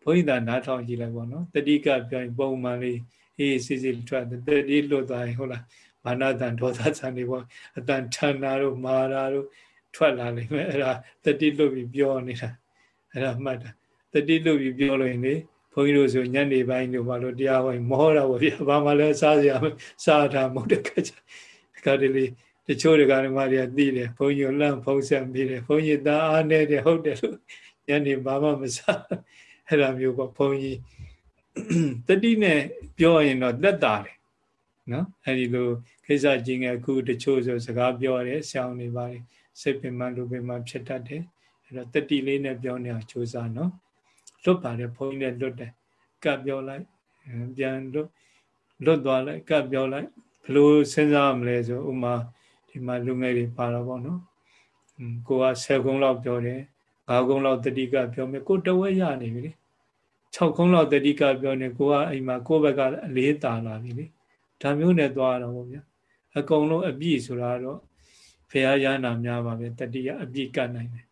ဘုန်းကြီးသာနားထောင်ကြည့်လိုက်ပေါ့နော်တတိကပြောရင်ပုံမှန်လေးအေးစစ်စစ်ထွက်တတိလွတ်သွားရင်ဟုတ်လားမာနတန်ဒေါသဆန်တွေပေါ့အတန်ထန်တာတို့မာတာတို့ထွက်လာလိမ့်မယ်အဲ့ဒါတတိလွတ်ပြီးပြောနေတာအဲ့ဒါမှတ်တာတတိလွတ်ပြီးပြောလို့ရင်လေဘု န်းကြီးတို့ဆိုညနေပိုင်းတို့ဘာလို့တရားဟောမောတာပေါ့ဗျာဘာမှလည်းစားစရာစားတာမဟုတ်တဲ့ခါကျဒီကတည်းကတချို့တွေကဓမ္မတွေကသိတယ်ဘုန်းကြီးလန့်ဖုံးဆက်ပြီးတယ်ဘုန်းကြီးသားအားနေတယ်ဟုတ်တယ်လို့ညနေဘာမှမစားအဲ့ဒါမျိုးပေါ့ဘုန်းကြီးတတိနဲ့ပြောရင်တော့တက်တာတယ်နော်အဲ့ဒီလိုကိစ္စချင်းငယ်အခုတချို့ဆိုစကားပြောတယ်ဆောင်းနေပါလေစိတ်ပင်မလူပင်မဖြစ်တတ်တယ်အဲ့တော့တတိလေးနဲ့ပြောနေအောင်ကြိုးစားနော် လွတ်ပါတယ်ဘုန်းကြီးနဲ့လွတ်တယ်ကပ်ပြောလိုက်ပြန်လွတ်လွတ်သွားလိုက်ကပ်ပြောလိုက်ဘလို့စဉ်းစားမလဲဆိုဥမာဒီဒီမှာလူငယ်တွေပါတော့ဗောနော်ကိုက10ခုလောက်ပြောတယ်5ခုလောက်တတိကပြောမယ်ကိုတဝက်ရနေပြီလေ6ခုလောက်တတိကပြောနေကိုကအိမ်မှာကိုယ့်ဘက်ကအလေးတာလာပြီလေဒါမျိုးနဲ့သွားတော့ဗောဗျာအကုန်လုံးအပြည့်ဆိုတာတော့ဖရာရဟနာများပါပဲတတိယအပြည့်ကတ်နိုင်တယ်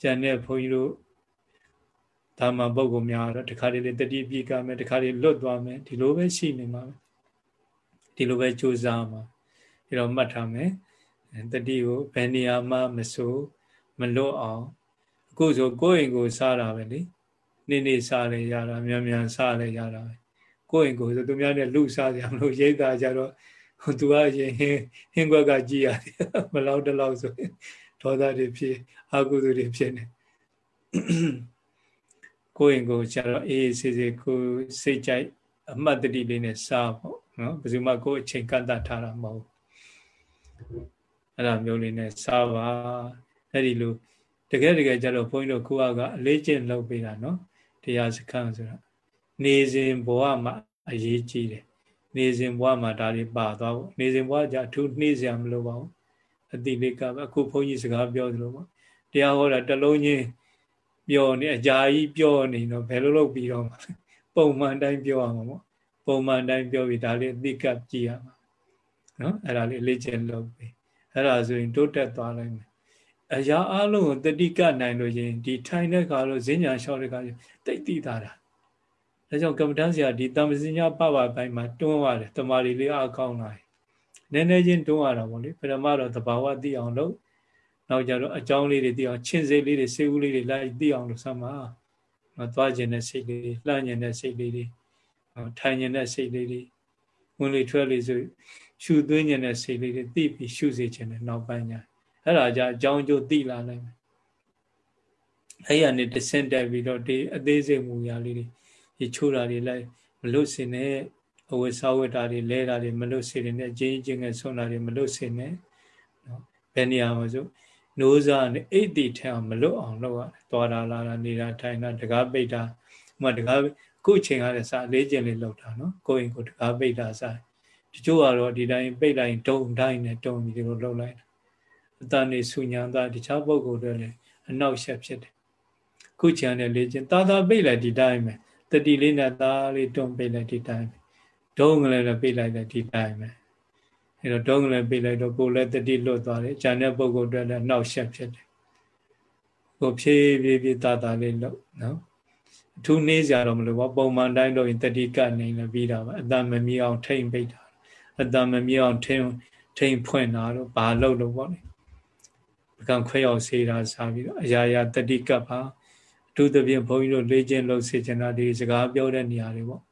ကျန်တဲ့ဘုန်းကြီးတို့ ဒါမှပုဂ္ဂိုလ်များတော့တခါတလေတတိပြည့်ကမယ်တခါတလေလွတ်သွားမယ်ဒီလိုပဲရှိနေမှာပဲဒီလိုပဲကြိုးစားမှာဒီတော့မှတ်ထားမယ်တတိကိုဘယ်နေရာမှမစိုးမလွတ်အောင်အခုဆိုကိုယ့်အိမ်ကိုစားတာပဲလေနေ့နေ့စားလဲရတာမြန်မြန်စားလဲရတာပဲကိုယ့်အိမ်ကိုဆိုသူများနဲ့လူစားကြမလို့ရိတ်တာကြတော့ဟိုသူကရင်ဟင်းဟင်းခွက်ကကြည်ရတယ်မလောက်တလောက်ဆိုဒေါသတွေဖြစ်အကုသိုလ်တွေဖြစ်နေ ကိုယ့်အိမ်ကိုကျတော့အေးစေးစေးကိုစိတ်ကြိုက်အမှတ်တတိလေးနဲ့စားပေါ့နော်ဘယ်သူမှကိုယ့်အချိန်ကန့်သတ်ထားတာမဟုတ်အဲ့ဒါမျိုးလေးနဲ့စားပါအဲ့ဒီလိုတကယ်တကယ်ကျတော့ဘုန်းကြီးတို့ကိုကအလေးကျင့်လုပ်ပေးတာနော်တရားစခန်းဆိုတာနေစဉ်ဘဝမှာအရေးကြီးတယ်နေစဉ်ဘဝမှာဒါတွေပါသွားဖို့နေစဉ်ဘဝကြအထူးနှိမ့်စရာမလိုပါဘူးအတိလေးကအခုဘုန်းကြီးစကားပြောသလိုပေါ့တရားဟောတာတလုံးချင်း ပြောနေအကြာကြီးပြောနေတော့ဘယ်လိုလုပ်ပြီးတော့ပုံမှန်တိုင်းပြောရမှာပေါ့ပုံမှန်တိုင်းပြောပြီးဒါလေးအတိကပ်ကြည့်ရမှာနော်အဲ့ဒါလေးလေ့ကျင့်လုပ်ပြီးအဲ့ဒါဆိုရင်တိုးတက်သွားနိုင်မယ်အရာအလုံးကိုတတိကနိုင်လို့ရင်ဒီထိုင်တဲ့ခါလို့ဈဉ္ညာလျှောက်တဲ့ခါတိတ်တိတာတာဒါကြောင့်ကမ္မဋ္ဌာန်းဆရာဒီတမ္ပစဉ္ညာပပပိုင်းမှာတွန်းရတယ်တမာရီလေးအကောင်းလာတယ်နည်းနည်းချင်းတွန်းရတာပေါ့လေပထမတော့တဘာဝသိအောင်လုပ် နောက်ကြတော့အကြောင်းလေးတွေသိအောင်ချင်းစိတ်လေးတွေစိတ်ကူးလေးတွေလိုက်သိအောင်လို့ဆက်မှာမသွားခြင်းတဲ့စိတ်လေးတွေလှမ်းခြင်းတဲ့စိတ်လေးတွေထိုင်ခြင်းတဲ့စိတ်လေးတွေဝင်လေထွက်လေဆိုရှုသွင်းခြင်းတဲ့စိတ်လေးတွေသိပြီးရှုစေခြင်းတဲ့နောက်ပိုင်းညာအဲ့ဒါကြအကြောင်းကျိုးသိလာနိုင်မယ်အဲ့ရနေတဆင့်တက်ပြီးတော့ဒီအသေးစိတ်မူရာလေးတွေဒီချိုးတာတွေလိုက်မလွတ်စင်နဲ့အဝတ်စားဝတ်တာတွေလဲတာတွေမလွတ်စင်နဲ့အချင်းချင်းငယ်ဆုံးတာတွေမလွတ်စင်နဲ့နော်ဘယ်နေရာမှာဆို နိုးစားနဲ့အိတ်တီထဲအောင်မလွတ်အောင်လုပ်ရတယ်သွားတာလာတာနေတာထိုင်တာတကားပိတ်တာဥမာတကားခုချိန်ကလည်းစအလေးကျင်လေးလောက်တာနော်ကိုယ်ရင်ကိုတကားပိတ်တာစားတချို့ကတော့ဒီတိုင်းပိတ်လိုက်တုံတိုင်းနဲ့တုံပြီးဒီလိုလုပ်လိုက်အတန်နေဆူညာတာတခြားပုံကိုယ်တွေလည်းအနောက်ရှက်ဖြစ်တယ်ခုချိန်နဲ့လေးကျင်တာတာပိတ်လိုက်ဒီတိုင်းပဲတတိလေးနဲ့သားလေးတုံပိတ်လိုက်ဒီတိုင်းပဲဒုံကလေးလည်းပိတ်လိုက်လိုက်ဒီတိုင်းပဲ အဲတော့ဒုံကလေးပိတ်လိုက်တော့ကိုယ်လည်းတတိလွတ်သွားတယ်ဂျန်တဲ့ပုံကိုယ်တွေလည်းနောက်ရှက်ဖြစ်တယ်ကိုဖြည်းဖြည်းဖြည်းတာတာလေးလို့နော်အထူးနှေးစရာတော့မလိုပါပုံမှန်တိုင်းလို့ရင်တတိကနေလည်းပြီးတာပါအတန်မမြင်အောင်ထိမ့်ပိတ်တာအတန်မမြင်အောင်ထိမ့်ထိမ့်ဖွင့်တာတော့ဘာလို့လို့ပေါ့လေပကံခွဲရောက်စေတာစားပြီးတော့အရာရာတတိကပ်ပါအထူးသဖြင့်ဘုန်းကြီးတို့လေ့ကျင့်လို့စေချင်တာဒီစကားပြောတဲ့နေရာတွေပေါ့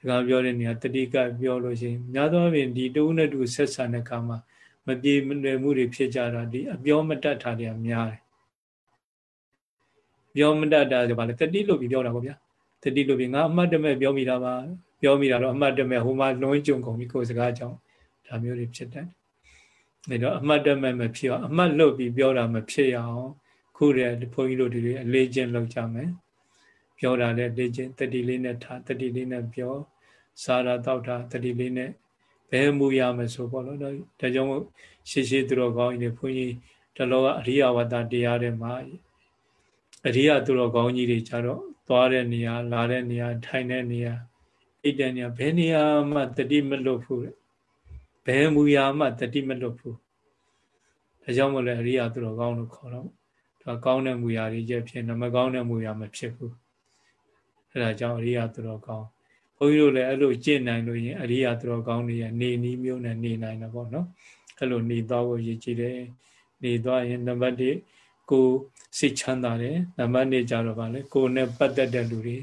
စကားပြောတဲ့နေရာတတိကပြောလို့ရှိရင်များသောအားဖြင့်ဒီတူနဲ့တူဆက်ဆံတဲ့အခါမှာမပြေမလွယ်မှုတွေဖြစ်ကြတာဒီအပြောမတတ်တာတွေကများတယ်ပြောမတတ်တာဆိုပါလေတတိလို့ပြီးပြောတာပေါ့ဗျာတတိလို့ပြီးငါအမှတ်တမဲ့ပြောမိတာပါပြောမိတာတော့အမှတ်တမဲ့ဟိုမှာလွန်ကြုံကုန်ပြီကိုယ်စကားကြောင့်ဒါမျိုးတွေဖြစ်တယ်ဒါတော့အမှတ်တမဲ့မဖြစ်အောင်အမှတ်လွတ်ပြီးပြောတာမဖြစ်ရအောင်ခုတည်းဘုန်းကြီးတို့တွေအလေးချင်းလုပ်ကြမယ် ပြောတာလည်းလေ့ကျင့်တတိလေးနဲ့ထားတတိလေးနဲ့ပြောစားတာတောက်တာတတိလေးနဲ့ဘယ်မူရမယ်ဆိုပေါ့နော်ဒါကြောင့်ရှေ့ရှေ့သူတော်ကောင်းကြီးတွေဘုန်းကြီးတလောကအရိယဝတ္တတရားတွေမှာအရိယသူတော်ကောင်းကြီးတွေကြတော့သွားတဲ့နေရာလာတဲ့နေရာထိုင်တဲ့နေရာအိတ်တဲ့နေရာဘယ်နေရာမှတတိမလွတ်ဘူးဘယ်မူရာမှတတိမလွတ်ဘူးဒါကြောင့်မလဲအရိယသူတော်ကောင်းလို့ခေါ်တော့ဒါကောင်းတဲ့မူရာတွေကျဖြစ်နမကောင်းတဲ့မူရာမဖြစ်ဘူး အဲဒါကြောင့်အရိယသူတော်ကောင်းဘုန်းကြီးတို့လည်းအဲ့လိုကျင့်နိုင်လို့ရင်အရိယသူတော်ကောင်းတွေရဲ့နေနီးမျိုးနဲ့နေနိုင်တယ်ပေါ့နော်အဲ့လိုနေသွားဖို့ရည်ကြည်တယ်နေသွားရင်နံပါတ်1ကိုစိတ်ချမ်းသာတယ်နံပါတ်2ကြတော့ဗာလေကိုနဲ့ပတ်သက်တဲ့လူတွေ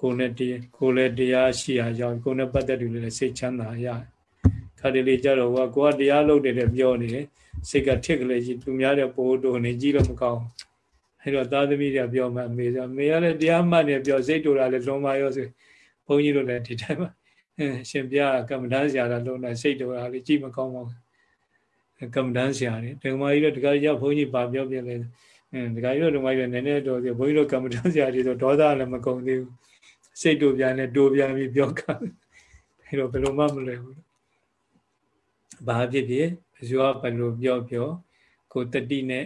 ကိုနဲ့တရားကိုလည်းတရားရှိရအောင်ကိုနဲ့ပတ်သက်လူတွေလည်းစိတ်ချမ်းသာရခါတလေကြတော့ဟိုကကိုကတရားလုပ်တယ်တဲ့ပြောနေတယ်စိတ်ကထစ်ကလေးကြီးသူများတဲ့ပိုးတို့နေကြီးလို့မကောင်း အဲ့တော့သားသမီးတွေပြောမှအမေဆိုအမေကလည်းတရားမှတ်နေပြောစိတ်တူတာလည်းလုံးမရောဆိုဘုန်းကြီးတို့လည်းဒီတိုင်းပါရှင်ပြကမ္မဋ္ဌာန်းဆရာလည်းလုံးလိုက်စိတ်တူတာလည်းကြည့်မကောင်းပါဘူးကမ္မဋ္ဌာန်းဆရာတွေဒကမာကြီးတို့ဒကာကြီးကဘုန်းကြီးပါပြောပြလဲအင်းဒကာကြီးတို့ဒကမာကြီးတွေနည်းနည်းတော့ဘုန်းကြီးတို့ကမ္မဋ္ဌာန်းဆရာတွေဆိုဒေါသလည်းမကုန်သေးဘူးစိတ်တူပြန်နဲ့တူပြန်ပြီးပြောကအဲ့တော့ဘယ်လိုမှမလွယ်ဘူးဘာဖြစ်ဖြစ်ဘယ်သူကဘယ်လိုပြောပြောကိုတတိနဲ့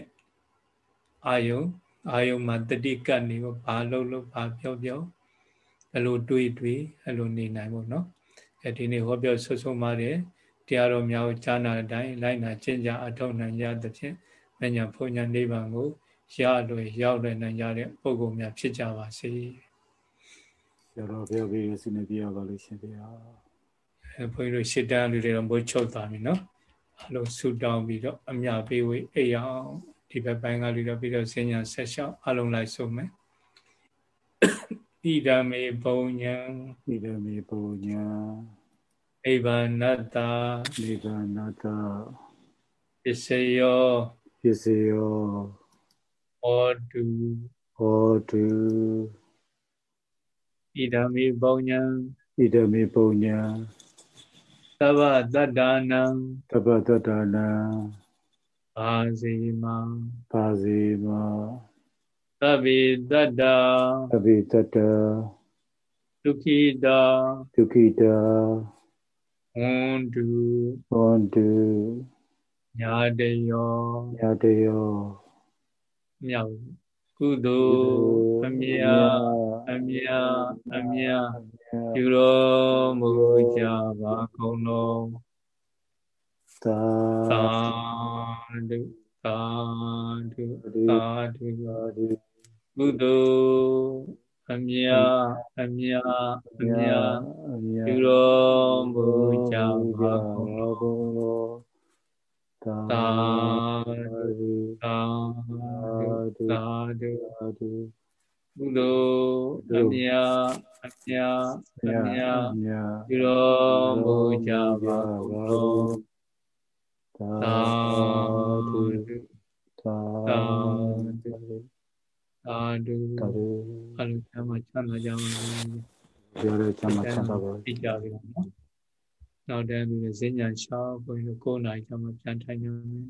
အာယုံ အာယုံမှာတတိကတ်နေပေါ့ဘာလို့လို့ဘာပြောပြောဘယ်လိုတွေးတွေးအဲ့လိုနေနိုင်ဖို့နော်အဲဒီနေ့ဟောပြောဆွဆုံးပါတယ်တရားတော်များကိုကြားနာတဲ့အတိုင်းလိုက်နာကျင့်ကြအထောက်နိုင်ကြသဖြင့်မညာဘုံညာနိဗ္ဗာန်ကိုရလွယ်ရောက်လွယ်နိုင်ကြတဲ့ပုဂ္ဂိုလ်များဖြစ်ကြပါစေ။ဆရာတော်ဘုရားပြီးရစီနေပြရပါလို့ရှင်ဗျာ။အဲဘုန်းကြီးတို့ရှစ်တန်းလူတွေတော့မိုးချုပ်သွားပြီနော်။အလုံးဆူတောင်းပြီးတော့အမြပေးဝေးအိမ်အောင် ဒီဘက်ပိုင်းကလူတော့ပြီးတော့စဉ္ညာဆက်လျှောက်အလုံးလိုက်ဆုံးမယ်။ဣဒံမေဘုံညာဣဒံမေဘုံညာအိဗာနတ္တနိဗ္ဗာနတ္တပစ္စယောပစ္စယောဟောတုဟောတုဣဒံမေဘုံညာဣဒံမေဘုံညာသဗ္ဗတတ္တနံသဗ္ဗတတ္တနံ ပါစီမပါစီမသဗ္ဗေတတ္တသဗ္ဗေတတ္တဒုခိတာဒုခိတာဟွန်တုဟွန်တုညာတယောညာတယောမြောက်ကုသိုလ်အမြတ်အမြတ်အမြတ်ပြုတော်မူကြပါကုန်လုံးသာသာဓုသာဓုသာဓုကုသိုလ်အမြအမြအမြပြုတော် မူကြပါကုန်လုံးသာဓုသာဓုသာဓုကုသိုလ်အမြအမြအ သာဓုသာဓုသာဓုသာဓုအလုံးချမ်းသာချမ်းသာကြပါစေပြောရချမ်းသာချမ်းသာပါပြကြပြီနော်နောက်တန်းသူဈဉ္ညာ6ဘုန်းကြီးတို့9နာရီကျမှပြန်ထိုင်နေမယ်